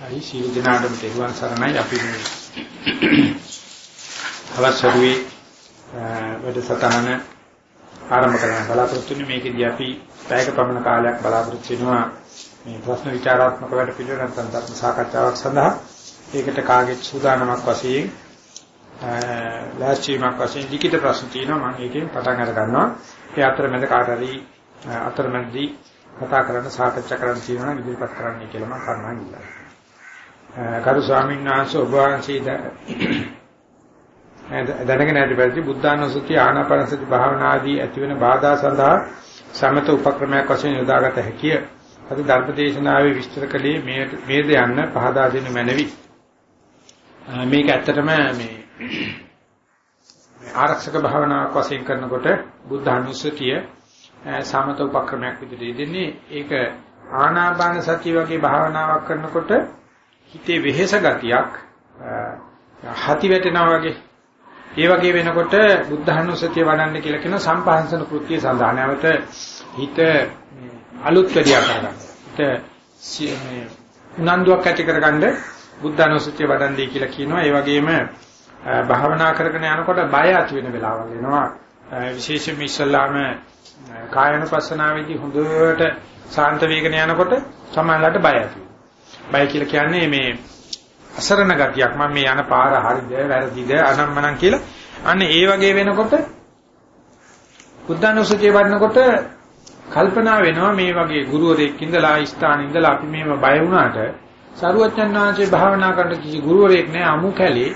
අයි සීල දිනාටම තෙරුවන් සරණයි. අපි මේ අවසරුවේ වැඩසටහන ආරම්භ කරන්න බලාපොරොත්තු වෙන්නේ. මේකෙදී අපි පැයක පමණ කාලයක් බලාපොරොත්තු වෙනවා මේ ප්‍රශ්න විචාරාත්මක වැඩ පිළිවෙල නැත්නම් ධර්ම සාකච්ඡාවක් සඳහා. ඒකට කාගෙත් සූදානමක් වශයෙන් ලෑස්තිමක් වශයෙන් ලිඛිත ප්‍රශ්න තියෙනවා. මම ඒකෙන් පටන් අර ගන්නවා. ඒ අතරමැද කාට හරි අතරමැදි කතා කරන්න සාකච්ඡා කරන්න තියෙනවා නම් ඉදිරිපත් කරන්න කියලා මම කරුණාවෙන් ඉල්ලනවා. කරු ස්වාමීන් වහන්සේ ඔබ වහන්සේ දැනගෙන ඇති පරිදි බුද්ධානුස්සතිය ආනාපානසති භාවනාදී ඇතිවන බාධා සඳහා සමත උපක්‍රමයක් වශයෙන් යොදාගත හැකිය. අද ධර්මදේශනාවේ විස්තර කළේ මේද යන්න පහදා දෙනු මැනවි. මේක ඇත්තටම මේ ආරක්ෂක භාවනාවක් වශයෙන් කරනකොට බුද්ධානුස්සතිය සමත උපක්‍රමයක් විදිහට දෙන්නේ. ඒක ආනාපාන සතිය වගේ භාවනාවක් කරනකොට හිතේ වෙහෙස ගතියක් හති වැටෙනවා වගේ ඒ වගේ වෙනකොට බුද්ධහනුසතිය වඩන්න කියලා කියන සම්පහන්සන කෘත්‍ය සඳහා නැවත හිත අලුත් වැඩියා කරගන්න. හිත මේ උනන්දුවක් ඇති කරගන්න බුද්ධහනුසතිය වඩන්නේ කියලා කියනවා. ඒ වගේම භාවනා කරගෙන යනකොට බය ඇති වෙන වෙලාවල් එනවා. විශේෂයෙන්ම ඉස්සල්ලාම කායනුපස්සනාවේදී හොඳට සාන්ත වේගන යනකොට සමානලට බය ඇති වෙනවා. බය කියලා කියන්නේ මේ අසරණ ගතියක්. මම මේ යන පාර හරිද වැරදිද අනම්මනම් කියලා. අන්න ඒ වගේ වෙනකොට බුද්ධානුස්සතිය වඩනකොට කල්පනා වෙනවා මේ වගේ ගුරුවරයෙක් ඉඳලා ස්ථාන ඉඳලා අපි මේව බය වුණාට සරුවච්චන් වහන්සේ භාවනා කරන කිසි ගුරුවරයෙක් නැහැ අමු කැලේ.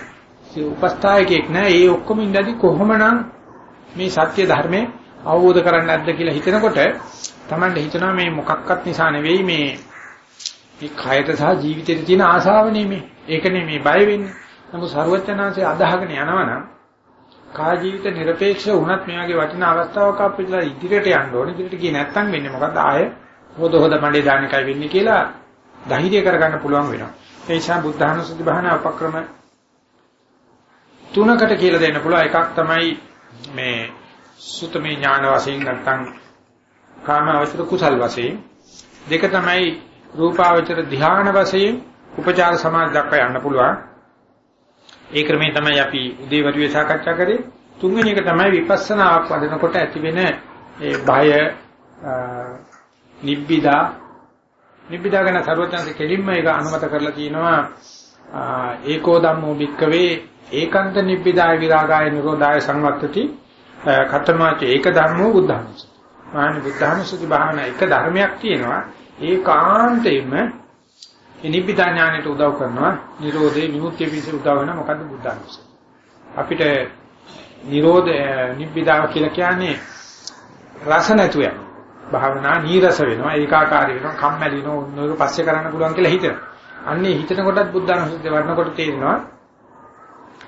උපස්ථායකයෙක් නැහැ. ඒ ඔක්කොම ඉඳදී කොහොමනම් මේ සත්‍ය ධර්මයේ අවබෝධ කරන්නේ නැද්ද කියලා හිතනකොට Tamande හිතනවා මේ මොකක්වත් නිසා නෙවෙයි මේ මේ කයට සහ ජීවිතයට තියෙන ආශාව නෙමෙයි. ඒක නෙමෙයි බය වෙන්නේ. නමුත් ਸਰවඥාන්සේ අදහගෙන යනවනම් කා ජීවිත নিরপেক্ষ වුණත් මේ වගේ වටිනා අවස්ථාවක් අපිට ඉදිරියට යන්න ඕනේ. ඉදිරියට ගියේ නැත්නම් වෙන්නේ මොකද්ද? ආය හොද හොද මණ්ඩේ දාන එකයි වෙන්නේ කියලා ධෛර්යය කරගන්න පුළුවන් වෙනවා. ඒ නිසා බුද්ධානුස්සති භාවනා උපක්‍රම තුනකට කියලා දෙන්න පුළුවන්. එකක් තමයි මේ සුතමේ ඥාන වශයෙන් නැත්නම් කාම අවශ්‍ය කුසල් වශයෙන් දෙක තමයි රූපාවචර ධ්‍යාන වශයෙන් උපචාර සමාධි දක්වා යන්න පුළුවන්. ඒ ක්‍රමේ තමයි අපි උදේවරුේ සාකච්ඡා කරේ. තුන්වෙනි එක තමයි විපස්සනාවක් වඩනකොට ඇතිවෙන ඒ බය නිබ්බිදා නිබ්බිදා ගැන සර්වඥාන්සේ කෙලින්ම ඒක අනුමත කරලා තියෙනවා ඒකෝ ධම්මෝ භික්කවේ ඒකාන්ත නිබ්බිදාය විරාගාය නිරෝධාය සංවත්තති කතමාච ඒක ධර්මෝ බුද්ධානුස්සති. මානි බුද්ධානුස්සති භාවනා එක ධර්මයක් තියෙනවා ඒකාන්තයෙන්ම නිබ්බිදා ඥාණයට උදව් කරනවා නිරෝධේ විමුක්තිය පිණිස උදව් වෙනවා. මොකද්ද බුද්ධානුස්සතිය අපිට නිරෝධ නිබ්බිදා කියලා කියන්නේ රස නැතුව යන. භාවනා නීරස වෙනවා ඒකාකාරී වෙනවා කම්මැලි වෙනවා නෝක පස්සේ කරන්න පුළුවන් කියලා හිතනවා. අන්නේ හිතන කොටත් බුද්ධානුස්සතිය වඩනකොට තේරෙනවා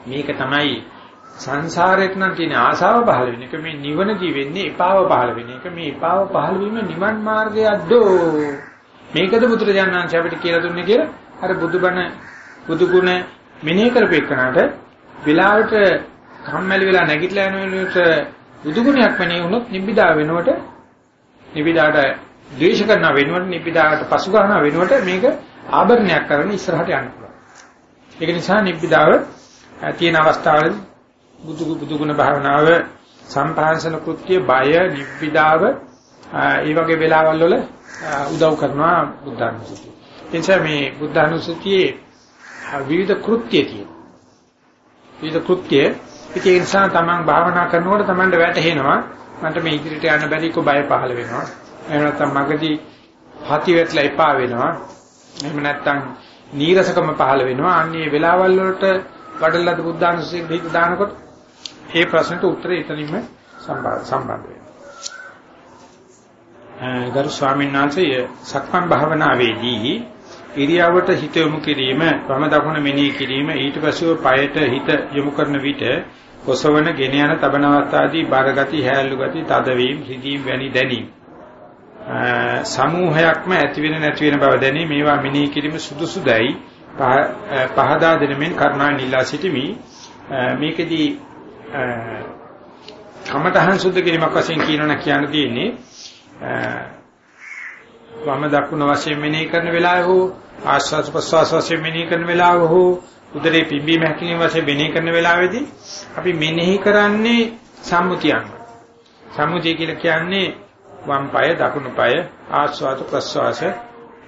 මේක තමයි සංසාරෙත් නම් තියෙන ආශාව පහළ වෙන එක මේ නිවනදී වෙන්නේ එපාව පහළ වෙන එක. මේ එපාව පහළ වීම නිවන් මාර්ගයක්දෝ මේකද බුදුරජාණන් වහන්සේ අපිට කියලා දුන්නේ කියලා? අර බුදුබණ බුදු ගුණ මෙනෙහි කරපේකනට වෙලාවට කම්මැලි වෙලා නැගිටලා යන වෙලාවට බුදු ගුණයක් මෙනෙහි වුණොත් නිබ්බිදා වෙනකොට නිබ්බිදාට ද්වේෂ කරන වෙනුවට නිබ්බිදාට පසු ගන්න වෙනුවට මේක ආභරණයක් කරගෙන ඉස්සරහට යන්න පුළුවන්. ඒක නිසා නිබ්බිදාව තියෙන අවස්ථාවලදී බුදු බුදු ගුණ භාවනාව සම්පාංශන කෘත්‍ය බය නිබ්බිදාව ඒ වගේ වෙලාවල් වල උදව් කරනවා බුද්ධානුස්සතිය. එනිසා මේ බුද්ධානුස්සතියේ විවිධ කෘත්‍ය තියෙනවා. විවිධ කෘත්‍ය ඒ නිසා තමන් භාවනා කරනකොට තමන්ට වැටහෙනවා මන්ට මේ ඉදිරියට යන්න බැරි කො බය පහළ වෙනවා. එහෙම නැත්නම් මගදී හති වැටලා එපා වෙනවා. එහෙම නැත්නම් නීරසකම පහළ වෙනවා. අන්නේ වෙලාවල් වලට වඩලද බුද්ධානුස්සතිය දෙහිත දානකොට ඒ ප්‍රශ්නට උත්තරය එතනින්ම සම්බන්ධ වෙනවා. ගරු ස්වාමීන් වහන්සේ සක්මන් භාවනාවේදී ඉරියවට හිත යොමු කිරීම, වම දකුණ මෙනෙහි කිරීම, ඊට පස්ව පයට හිත යොමු කරන විට කොසවන ගෙන යන තබන අවස්ථාදී බරගති, හැල්ලු ගති, තදවීම, රිදීම් වැනි දැනීම්. සමූහයක්ම ඇති වෙන නැති වෙන බව දැනී මේවා මෙනෙහි කිරීම සුදුසුදයි පහදා දෙනමින් කරුණා නිලා සිටිමි. මේකෙදී කමඨහං සුද්ධ කිරීමක් වශයෙන් කියනවා කියන්න තියෙන්නේ වම දකුණ වශයෙන් මෙනෙහි කරන වෙලාව හෝ ආස්වාද ප්‍රස්වාස වශයෙන් මෙනෙහි කරන වෙලාව හෝ උදරේ පිම්බීම හැකිලිම වශයෙන් මෙනෙහි කරන වෙලාවේදී අපි මෙනෙහි කරන්නේ සම්මුතියන්. සම්මුතිය කියලා කියන්නේ වම් පාය දකුණු පාය ආස්වාද ප්‍රස්වාස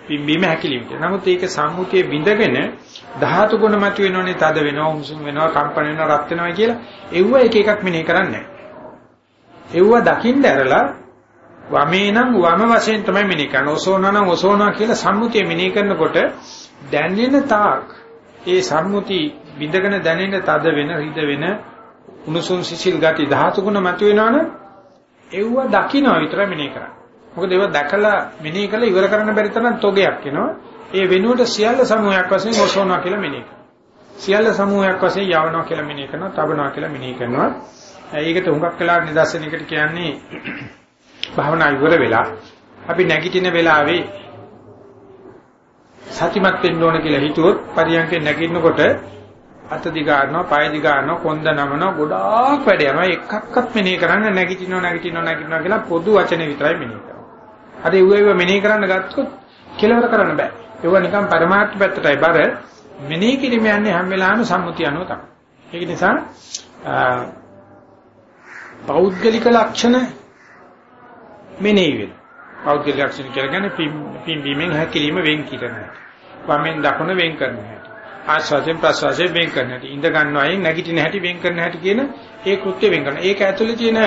පිම්බීම හැකිලිම. නමුත් ඒක සම්මුතියේ විඳගෙන ධාතු ගුණ මත වෙනෝනේ තද වෙනවා උණුසුම් වෙනවා කම්පන වෙනවා රත් වෙනවා කියලා එව්ව එක එකක් මෙනෙහි කරන්නේ නැහැ. එව්ව දකින්න ඇරලා වමේ නම් වම වශයෙන් තමයි මෙනෙහි කරන්නේ. ඔසෝනා නම් ඔසෝනා කියලා සම්මුතිය මෙනෙහි කරනකොට දැනෙන තාක් ඒ සම්මුති විඳගෙන දැනෙන තද වෙන රිද වෙන උණුසුම් සිසිල් ගති ධාතු ගුණ මත වෙනවනේ එව්ව දකින්න විතර මෙනෙහි කරන්නේ. මොකද ඒව දැකලා මෙනෙහි කළා ඉවර කරන්න බැරි තරම් තොගයක් එනවා. ඒ වෙනුවට සියල්ල සමූහයක් වශයෙන් ඔසෝනා කියලා මෙනෙහි කරනවා. සියල්ල සමූහයක් වශයෙන් යවනවා කියලා මෙනෙහි කරනවා, තබනවා කියලා මෙනෙහි කරනවා. ඒකට හුඟක් වෙලා නිදර්ශනයකට කියන්නේ භාවනා ඉවර වෙලා අපි නැගිටින වෙලාවේ සතිමත් වෙන්න ඕන කියලා හිතුවොත් පරියන්කේ නැගිටිනකොට අත දිගාරනවා, පය දිගාරනවා, කොන්ද නමනවා, ගොඩාක් වැඩ යනවා. එකක්වත් මෙනෙහි කරන්න නැගිටිනවා, නැගිටිනවා, නැගිටිනවා කියලා පොදු වචනේ විතරයි මෙනෙහි කරනවා. අර ඒව ඒව මෙනෙහි කරන්න ගත්තොත් කෙලවර කරන්න බෑ. ඒව නිකන් පරමාර්ථ පැත්තටයි බර මෙනෙහි කිරීම යන්නේ හැම වෙලාවෙම සම්මුතිය අනුව තමයි. ඒක නිසා පෞද්ගලික ලක්ෂණ මෙනෙහි වෙන. පෞද්ගලික ලක්ෂණ කියන්නේ පිම් බීමෙන් හැකිලිම වෙන් කිරන හැටි. වමෙන් දකුණ වෙන් කරන හැටි. ආස්වාදයෙන් ප්‍රසවාසයෙන් වෙන් කරන හැටි. ඉඳ ගන්නවයින් නැගිටින හැටි වෙන් කරන හැටි කියන ඒ කෘත්‍ය වෙන් කරන. ඒක ඇතුලේ තියෙන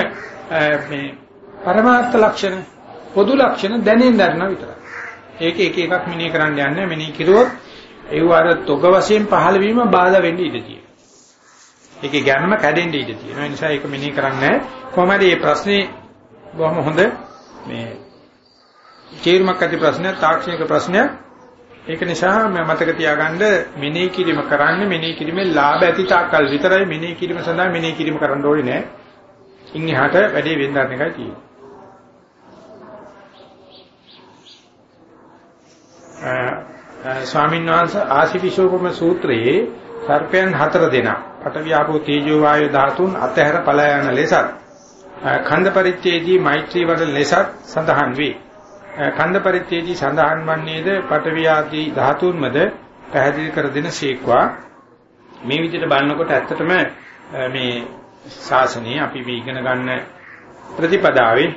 මේ පරමාර්ථ ලක්ෂණ පොදු ලක්ෂණ දැනෙන්න ගන්න විතරයි. ඒක එක එකක් මෙනෙහි කරන්න යන්නේ මෙනෙහි කිරුවොත් ඒ වර තොග වශයෙන් පහළ වීම බාධා වෙන්න ඉඩ තියෙනවා. ඒකේ ගැම්ම කැඩෙන්න ඉඩ තියෙනවා. ඒ නිසා ඒක මෙනෙහි කරන්නේ කොහොමද මේ ප්‍රශ්නේ බොහොම හොඳ මේ තීරමක් ඇති ප්‍රශ්නයක් තාක්ෂණික ප්‍රශ්නයක්. ඒක නිසා මම මතක තියාගන්න මෙනෙහි කිරීම කරන්නේ මෙනෙහි කිරීමේ ලාභ ඇති තාක්කල් විතරයි මෙනෙහි කිරීම සඳහා මෙනෙහි කිරීම කරන්න ඕනේ නෑ. ඉන් එහාට වැඩේ වෙනදාන එකයි තියෙන්නේ. ස්වාමීන් වහන්සේ ආශිවිශෝපම සූත්‍රයේ සර්පයන් හතර දෙනා පටවියාපෝ තේජෝ වායු ධාතුන් අතහැර පලා යන ලෙසත් ඛණ්ඩ පරිච්ඡේදී මෛත්‍රී වඩන ලෙසත් සඳහන් වේ. ඛණ්ඩ පරිච්ඡේදී සඳහන් වන්නේද පටවියාදී ධාතුන්මද පැහැදිලි කර දෙන සීක්වා මේ විදිහට බලනකොට ඇත්තටම මේ ශාසනය අපි ඉගෙන ගන්න ප්‍රතිපදාවේ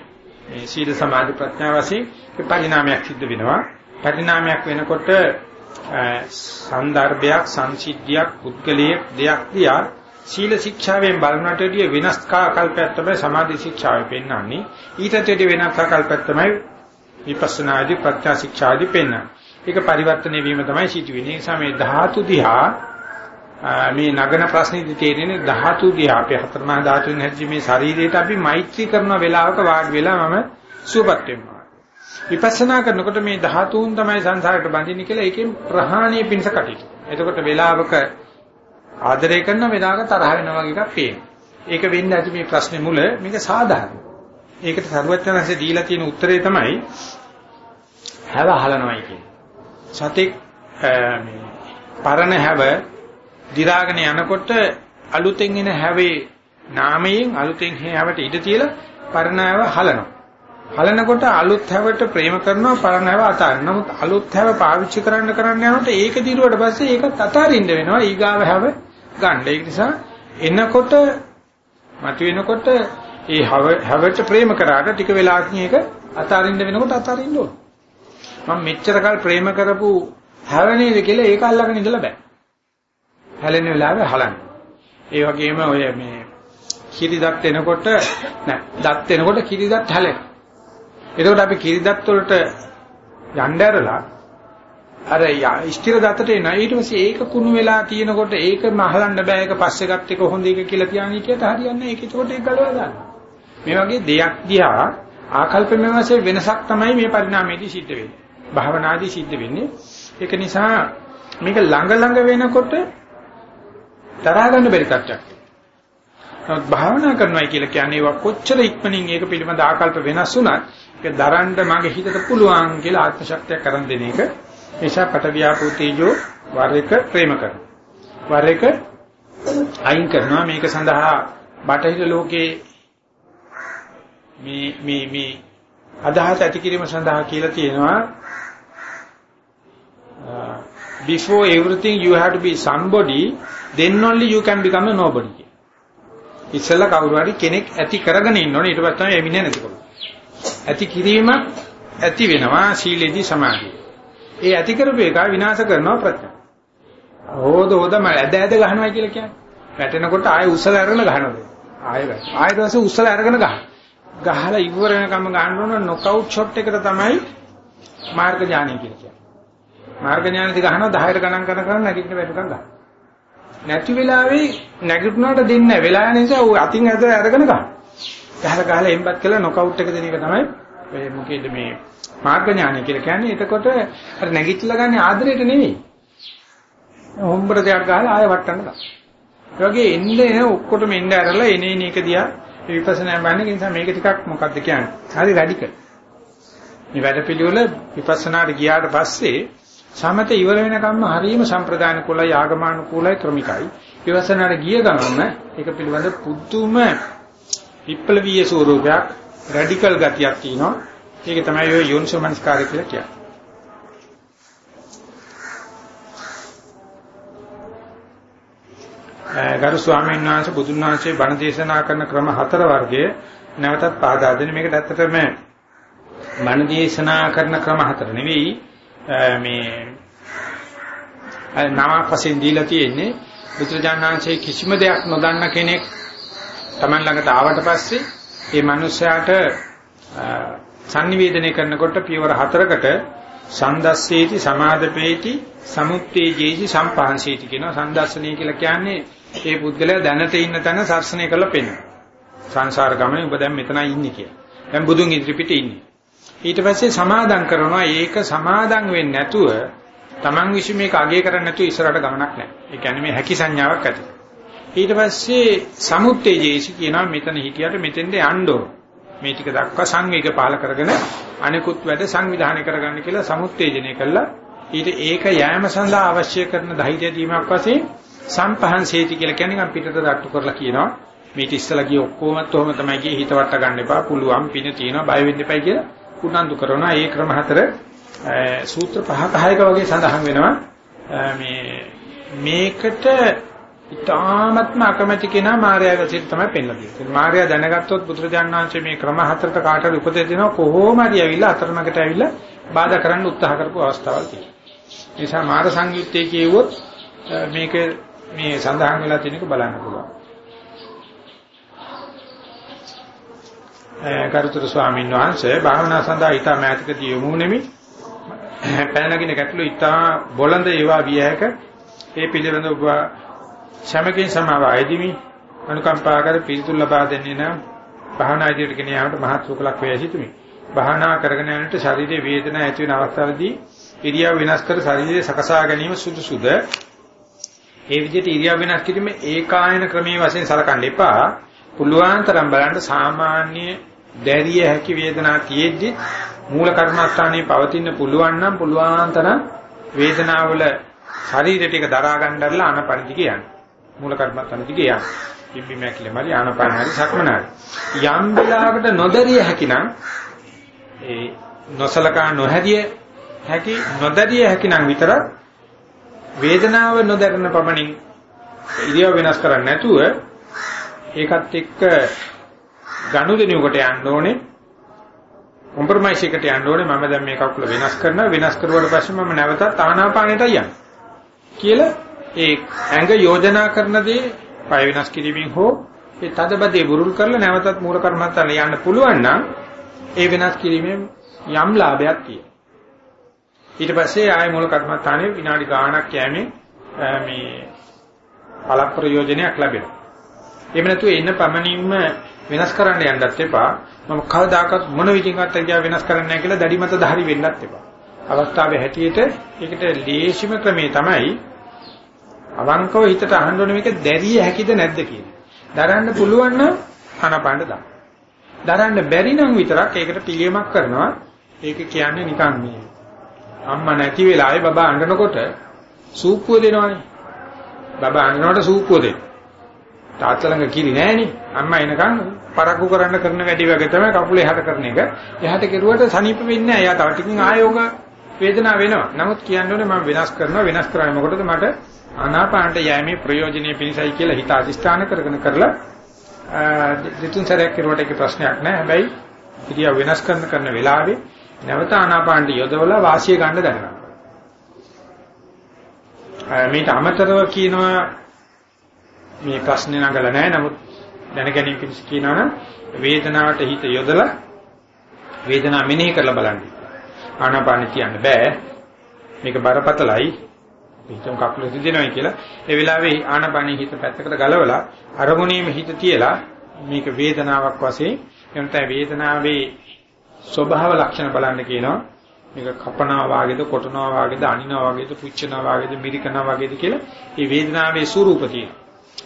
මේ සීල සමාධි ප්‍රඥා වශයෙන් පරිණාමයක් සිද්ධ වෙනවා. පරිණාමයක් වෙනකොට සංදර්භයක් සංසිද්ධියක් පුද්ගලයේ දෙයක් දියා සීල ශික්ෂාවෙන් බලනට වඩා වෙනස් කල්පයක් තමයි සමාධි ශික්ෂාවේ පෙන්වන්නේ. ඊට වඩා වෙනස් කල්පයක් තමයි විපස්සනාදී ප්‍රත්‍යා ශික්ෂාදී පෙන්වන්නේ. ඒක පරිවර්තනය වීම තමයි සිදු වෙන්නේ ඒ නිසා මේ ධාතු දිහා මේ නගන ප්‍රශ්නේදී තේරෙන්නේ ධාතු දිහා. අපේ හතරමහා ධාතුන් හැදි මේ ශරීරයට අපි මෛත්‍රී කරන වෙලාවක වාඩි වෙලා මම සුවපත් වෙනවා. විපස්සනා කරනකොට මේ ධාතුන් තමයි සංසාරයට බඳින්නේ කියලා ඒකෙන් ප්‍රහාණය පිණිස කටයුතු. එතකොට වේලාවක ආදරය කරන වේලාවක තරහ වෙනවා වගේ එකක් පේනවා. ඒක වෙන්නේ නැති මේ ප්‍රශ්නේ මුල මේක සාධාරණයි. ඒකට සරුවචනanse දීලා තියෙන උත්තරේ තමයි හැව හලනවයි කියන්නේ. සතෙක් මේ පරණ හැව දි รา ගෙන යනකොට අලුතෙන් එන හැවේ නාමයෙන් අලුතෙන් හැවට ඉඩ තියලා පරණ හැව හලනවා. හලනකොට අලුත් හැවට ප්‍රේම කරනවා පරණ හැව අතාරින්න. නමුත් අලුත් හැව පාවිච්චි කරන්න කරන්න යනකොට ඒක දිරුවට පස්සේ ඒකත් අතාරින්න වෙනවා ඊගාව හැව ගන්න. ඒක නිසා එනකොට මතුවෙනකොට ඒ හැවට ප්‍රේම කරාට ටික වෙලාවකින් ඒක අතාරින්න වෙනකොට අතාරින්න ඕන. මම මෙච්චර කල් ප්‍රේම කරපු හැව නේද කියලා ඒක අල්ලගෙන ඉඳලා බෑ. හැලෙන වෙලාවේ හලන්න. ඒ වගේම ඔය මේ කිරි දත් එනකොට නෑ දත් එනකොට කිරි දත් හැලෙනවා. එතකොට අපි කිරිදත් වලට යන්න ඇරලා අර ස්ථිර දතට එන ඊට පස්සේ ඒක කුණු වෙලා තියෙනකොට ඒක මහලන්න බෑ ඒක පස්සේ ගත්ත එක හොඳ එක කියලා කියන්නේ කියට හරියන්නේ ඒක ඒකට ඒක ගලවලා දාන්න. මේ වගේ දෙයක් දිහා ආකල්පමය වශයෙන් වෙනසක් තමයි මේ පරිණාමයේදී සිද්ධ වෙන්නේ. භාවනාදී සිද්ධ වෙන්නේ. ඒක නිසා මේක ළඟ ළඟ වෙනකොට තරහ ගන්න බැරි තත්ත්වයක්. නමුත් භාවනා කරනවා කියලා කියන්නේ ඒවා කොච්චර ඉක්මනින් ඒක පිළිබඳ ආකල්ප වෙනස් වුණත් ඒක දරන්න මගේ හිතට පුළුවන් කියලා ආත්ම ශක්තිය කරන් දෙන එක. නිසා පටවියාපෝ තේජෝ වර එක ප්‍රේම කරනවා. වර එක අයින් කරනවා මේක සඳහා බටහිර ලෝකේ මේ මේ මේ අදහස ඇති කිරීම සඳහා කියලා තියෙනවා uh, before everything you have to be somebody then only you can become a nobody ඉස්සෙල්ලා කවුරු හරි කෙනෙක් ඇති කරගෙන ඉන්න ඕනේ ඊට පස්සේ තමයි එමිනේ නැති කරන්නේ. ඇති කිරීම ඇති වෙනවා සීලේදී සමාධිය. ඒ ඇති කරපු එක විනාශ කරනවා ප්‍රඥා. හොද හොදම ඇද ඇද ගහනවා කියලා කියන්නේ. වැටෙනකොට ආයෙ උස්සලා අරගෙන ගහනවා. ආයෙ ආයෙ ඊට පස්සේ උස්සලා අරගෙන ගහනවා. ගහලා ඉවර වෙනකම් ගන්න ඕන නොකවුට් ෂොට් එකට තමයි මාර්ග ඥානය කියලා කියන්නේ. මාර්ග ඥානදි ගහනවා 10ට ගණන් කරන කරන නැගිටින වැටුකම් ගන්නවා. නැති වෙලාවේ නැගිටිනාට දෙන්නේ නැහැ. වෙලා යන නිසා ඌ අතින් ඇද අරගෙන ගන්නවා. ගහලා ගහලා එම්බත් කළා නොකවුට් එක දෙන එක තමයි මේ මොකේද මේ මාර්ග ඥානය කියලා කියන්නේ. එතකොට අර නැගිටලා ගන්න ආදරයට නෙවෙයි. හොම්බර දෙයක් ගහලා ආයෙ වට්ටන්න ගන්න. ඒ වගේ එන්නේ ඔක්කොටම එන්න ඇරලා එනේ එන එක දිහා විපස්සනා බන්නේ නිසා මේක ටිකක් මොකක්ද කියන්නේ? හරි රැඩිකල්. මේ වැඩපිළිවෙල විපස්සනාට ගියාට පස්සේ සමත ඉවර වෙනකම්ම හරීම සම්ප්‍රදාන කුලයි ආගමානුකූලයි ක්‍රමිකයි. විපස්සනාට ගිය ගමන්ම ඒක පිළිබඳ පුදුම විප්ලවීය ස්වරූපයක් රැඩිකල් ගතියක් තියෙනවා. ඒක තමයි ඔය යෝනිසෝමනස්කාරය කියලා කියන්නේ. ගරු ස්වාමීන් වහන්සේ බුදුන් වහන්සේ බණ දේශනා කරන ක්‍රම හතර වර්ගයේ නැවතත් පාදා දෙන මේකට ඇත්තටම බණ දේශනා කරන ක්‍රම හතර නෙවෙයි මේ නමක් වශයෙන් දීලා තියෙන්නේ බුදුජානනාංශයේ කිසිම දෙයක් නොදන්න කෙනෙක් Taman ළඟට ආවට පස්සේ ඒ මනුස්සයාට sannivedanaya කරනකොට පියවර හතරකට සන්දස්සේති සමාදපේති සමුත්තේජේති සම්පහන්සේති කියනවා සන්දස්සනය කියලා කියන්නේ ඒ පුද්ගලයා දැනට ඉන්න තැන සර්ශනය කරලා පෙන්නන සංසාර ගමනේ ඔබ දැන් මෙතනයි ඉන්නේ කියලා. දැන් බුදුන් ඉදිරිපිට ඉන්නේ. ඊට පස්සේ සමාදම් කරනවා ඒක සමාදම් වෙන්නේ නැතුව Taman විශ්ව මේක අගය කරන්නේ නැතුව ඉස්සරහට ගමනක් නැහැ. ඒ කියන්නේ මේ හැකි සංඥාවක් ඇති. ඊට පස්සේ සමුත්තේජේසි කියනවා මෙතන හිටියට මෙතෙන්ද යන්න ඕන. මේ ටික දක්වා සංවේග පාල කරගෙන අනිකුත් වැඩ සංවිධානය කරගන්න කියලා සමුත්තේජනය කළා. ඊට ඒක යෑම සඳහා අවශ්‍ය කරන ධෛර්ය දීමක් වශයෙන් සම්පහන්සේති කියලා කියන්නේ නිකන් පිටට දට්ටු කරලා කියනවා. මේක ඉස්සලා ගිය ඔක්කොමත් ඔහම තමයි ගියේ හිත වට ගන්න එපා. පුළුවන් පින තියෙනවා බය වෙන්න එපා කියලා උනන්දු කරනවා. ඒ ක්‍රම හතර සූත්‍ර පහක හයක වගේ සඳහන් වෙනවා. මේ මේකට ඉතාමත්ම අකමැති කෙනා මාර්යාගේ සිට තමයි පෙන්ලා දෙන්නේ. මාර්යා දැනගත්තොත් බුදුරජාණන් වහන්සේ මේ ක්‍රම හතරට කාටද උපදෙස් දෙනවා කොහොම හරි ඇවිල්ලා අතරමඟට ඇවිල්ලා බාධා කරන්න උත්සාහ කරපු අවස්ථාවල් තියෙනවා. ඒ නිසා මාර සංයුත්තේ කියවොත් මේක මේ සඳහන් වෙලා තියෙනක බලන්න පුළුවන්. ගරුතර ස්වාමීන් වහන්සේ භාවනා සඳහා ඊට මෑතකදී යොමු නෙමි පැනනගින ගැටළු ඊට බොළඳ ඒවා විය හැක ඒ පිළිබඳ ඔබ සමකින් සමාව ආයදිමි අනුකම්පා කර පිළිතුරු ලබා දෙන්නේ නම් භාවනා ඉදිරියට ගෙන යාමට මහත් සුකලක් වේ සිටුමි. භාවනා කරගෙන යනට ශරීරයේ වේදනා ඇති වෙන අවස්ථාවේදී ඉරියව් වෙනස් කර ශරීරය සකසා ගැනීම සුදුසුද? ඒ විදිහට ඉරියව් වෙනස් කිරීම ඒකායන ක්‍රමයේ වශයෙන් සලකන්න එපා. පුළුවන් තරම් බලන්න සාමාන්‍ය දැරිය හැකි වේදනා තියෙද්දි මූල කර්මස්ථානයේ පවතින්න පුළුවන් නම් පුළුවන් තරම් වේදනාවල ශරීරය ටික දරා ගන්නදලා අනපරිදි කියන්නේ. මූල කර්මස්ථාන දිගේ යන්න. පිම්බි මැකිලි මරි ආනපන හරි සක්මනාරි. යම් වෙලාවකට නොදරිය හැකිනම් ඒ නොසලකා නොහැදිය හැකි නොදරිය හැකිනම් විතර වේදනාව නොදරන පමණින් ඉරියව් වෙනස් කරන්නේ නැතුව ඒකත් එක්ක ගනුදෙනුවකට යන්න ඕනේ කොම්ප්‍රොමයිස් එකට යන්න ඕනේ මම දැන් මේ කකුල වෙනස් කරනවා වෙනස් කරුවාට පස්සේ මම නැවතත් ආනාපානෙට යන්නේ කියලා ඒ ඇඟ යෝජනා කරන දේ පය වෙනස් කිරීමෙන් හෝ ඒ තදබදේ බුරුල් කරලා නැවතත් මූල කර්මත්තන් යන්න පුළුවන් නම් ඒ වෙනස් කිරීමෙන් යම් ලාභයක් තියෙනවා ඊට පස්සේ ආය මූල කර්මත්තානේ විනාඩි ගාණක් යෑමේ මේ ඵල ප්‍රයෝජනයක් ලැබෙනවා එහෙම නැතුව එන්න පමණින්ම වෙනස් කරන්න යන්නත් එපා. මම කවදාකවත් මොන විදිහකට ගියා වෙනස් කරන්න නැහැ කියලා දැඩි මත ධාරි වෙන්නත් එපා. අවස්ථාවේ හැටියට ඒකට ලේසිම ක්‍රමේ තමයි අවංකව හිතට අහන්න ඕනේ මේක දැරිය හැකිද නැද්ද කියන. දරන්න පුළුවන් නම් අනපන්න දාන්න. දරන්න බැරි නම් විතරක් ඒකට පිළියමක් කරනවා. ඒක කියන්නේ නිකන් මේ අම්මා නැති වෙලාවේ බබා අඬනකොට සූප්පුව දෙනවනේ. බබා අඬනකොට සූප්පුව දෙනවා. තාත්තා ළඟ කිරි නෑනේ. අම්මා එනකන් පරක්කු කරන්න කරන වැඩි වගේ තමයි කකුල එහාට කරන එක. එහාට කෙරුවට සනීප වෙන්නේ නෑ. එයා තව ටිකකින් ආයෝග වේදනාව වෙනවා. නමුත් කියන්නේ මම වෙනස් කරනවා වෙනස් කරන්නේ මොකටද මට ආනාපානට යෑමේ ප්‍රයෝජනෙයි පිණිසයි කියලා හිත අදිස්ථාන කරගෙන කරලා දෙතුන් සැරයක් කෙරුවට ඒක ප්‍රශ්නයක් නෑ. හැබැයි ඉතියා වෙනස් කරන කරන වෙලාවේ නැවත ආනාපානට යොදවලා වාසිය ගන්න දැනගන්න. මේට අමතරව කියනවා මේ ප්‍රශ්නේ නගලා නැහැ නමුත් දැනගැනීම පිණිස කියනවා නම් වේදනාවට හිත යොදලා වේදනාව මෙනෙහි කරලා බලන්න. ආනාපාන කියන්න බෑ. මේක බරපතලයි. හිතම කකුල දිදෙනවයි කියලා. ඒ වෙලාවේ ආනාපානයේ හිත පැත්තකට ගලවලා අරමුණේම හිත තියලා මේක වේදනාවක් වශයෙන් එනත වේදනාවේ ස්වභාව ලක්ෂණ බලන්න කියනවා. මේක කපනවා වාගේද කොටනවා වාගේද අනිනවා වාගේද පුච්චනවා වාගේද මිරිකනවා වාගේද කියලා මේ වේදනාවේ ස්වરૂප තියෙනවා.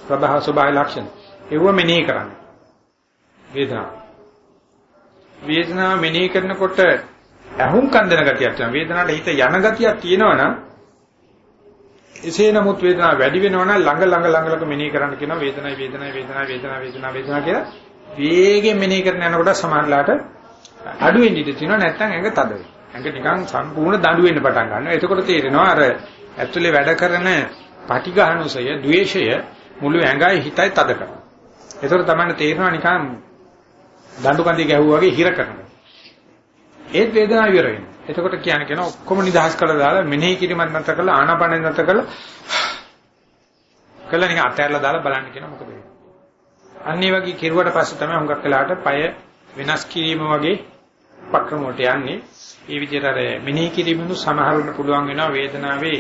ප්‍රභාව ස්වභාව ලක්ෂණ. ඒව මෙනෙහි කරන්න. වේදනාව. වේදනාව මෙනෙහි කරනකොට ඇහුම් කන්දන ගතියක් තියෙනවා. වේදනාවට හිත යන ගතියක් තියෙනවනම් එසේ නමුත් වේදනාව වැඩි වෙනවනම් ළඟ ළඟ ළඟ ළඟ මෙනෙහි කරන්න කියනවා වේදනයි වේදනයි වේදනයි වේදනයි වේදනයි වේදනයි කියලා වේගෙන් මෙනෙහි කරන යනකොට සමහරලාට අඩු වෙන්න ඉඩ තියෙනවා නැත්නම් ඇඟ තද වෙනවා. ඇඟ නිකන් සම්පූර්ණ දඬු වෙන්න පටන් ගන්නවා. එතකොට තේරෙනවා අර ඇතුලේ වැඩ කරන පටිඝානුසය, द्वේෂය මුළු ඇඟයි හිතයි තද කරනවා. ඒතර තමයි තේරෙනවා නිකන් දඬු කන්දේ ගැහුවා වගේ හිර කරනවා. ඒත් වේදනාව ඉවර වෙනවා. එතකොට කියන්නේ කියන ඔක්කොම නිදහස් කරලා දාලා මෙනෙහි කිරීමක් නැතර කරලා ආනාපානෙ නැතර කරලා කළා නිකන් අතහැරලා දාලා බලන්න කියන මොකද වෙන්නේ. අන්න ඒ වගේ කෙරුවට පස්සේ තමයි හුඟක් වෙලාට পায় වෙනස් කිරීම වගේ පක්‍රමෝට යන්නේ. ඒ විදිහට අර මෙනෙහි කිරීමෙන් සමහරවන්න පුළුවන් වෙනවා වේදනාවේ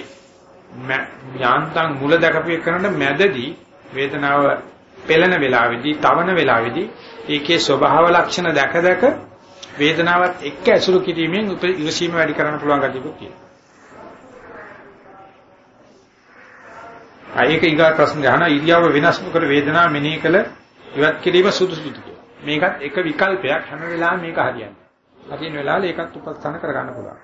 යාන්තම් මුල දැකපු එකනට මැදදී වේදනාව පෙළෙන වෙලාවේදී, තවන වෙලාවේදී ඒකේ ස්වභාව ලක්ෂණ දැක දැක වේදනාවත් එක්ක ඇසුරු කිරීමෙන් ඉවසීම වැඩි කරන්න පුළුවන් ගැටියක් තියෙනවා. ආයේක ඊගා ප්‍රශ්න ගන්න ඉරියව්ව වෙනස් නොකර වේදනාව මෙනෙහි කළ ඉවත් කිරීම සුදුසුද කියලා. මේකත් එක විකල්පයක් හැම වෙලාවෙම මේක හරියන්නේ. හරියන වෙලාවල ඒකත් උපස්ථාන කරගන්න පුළුවන්.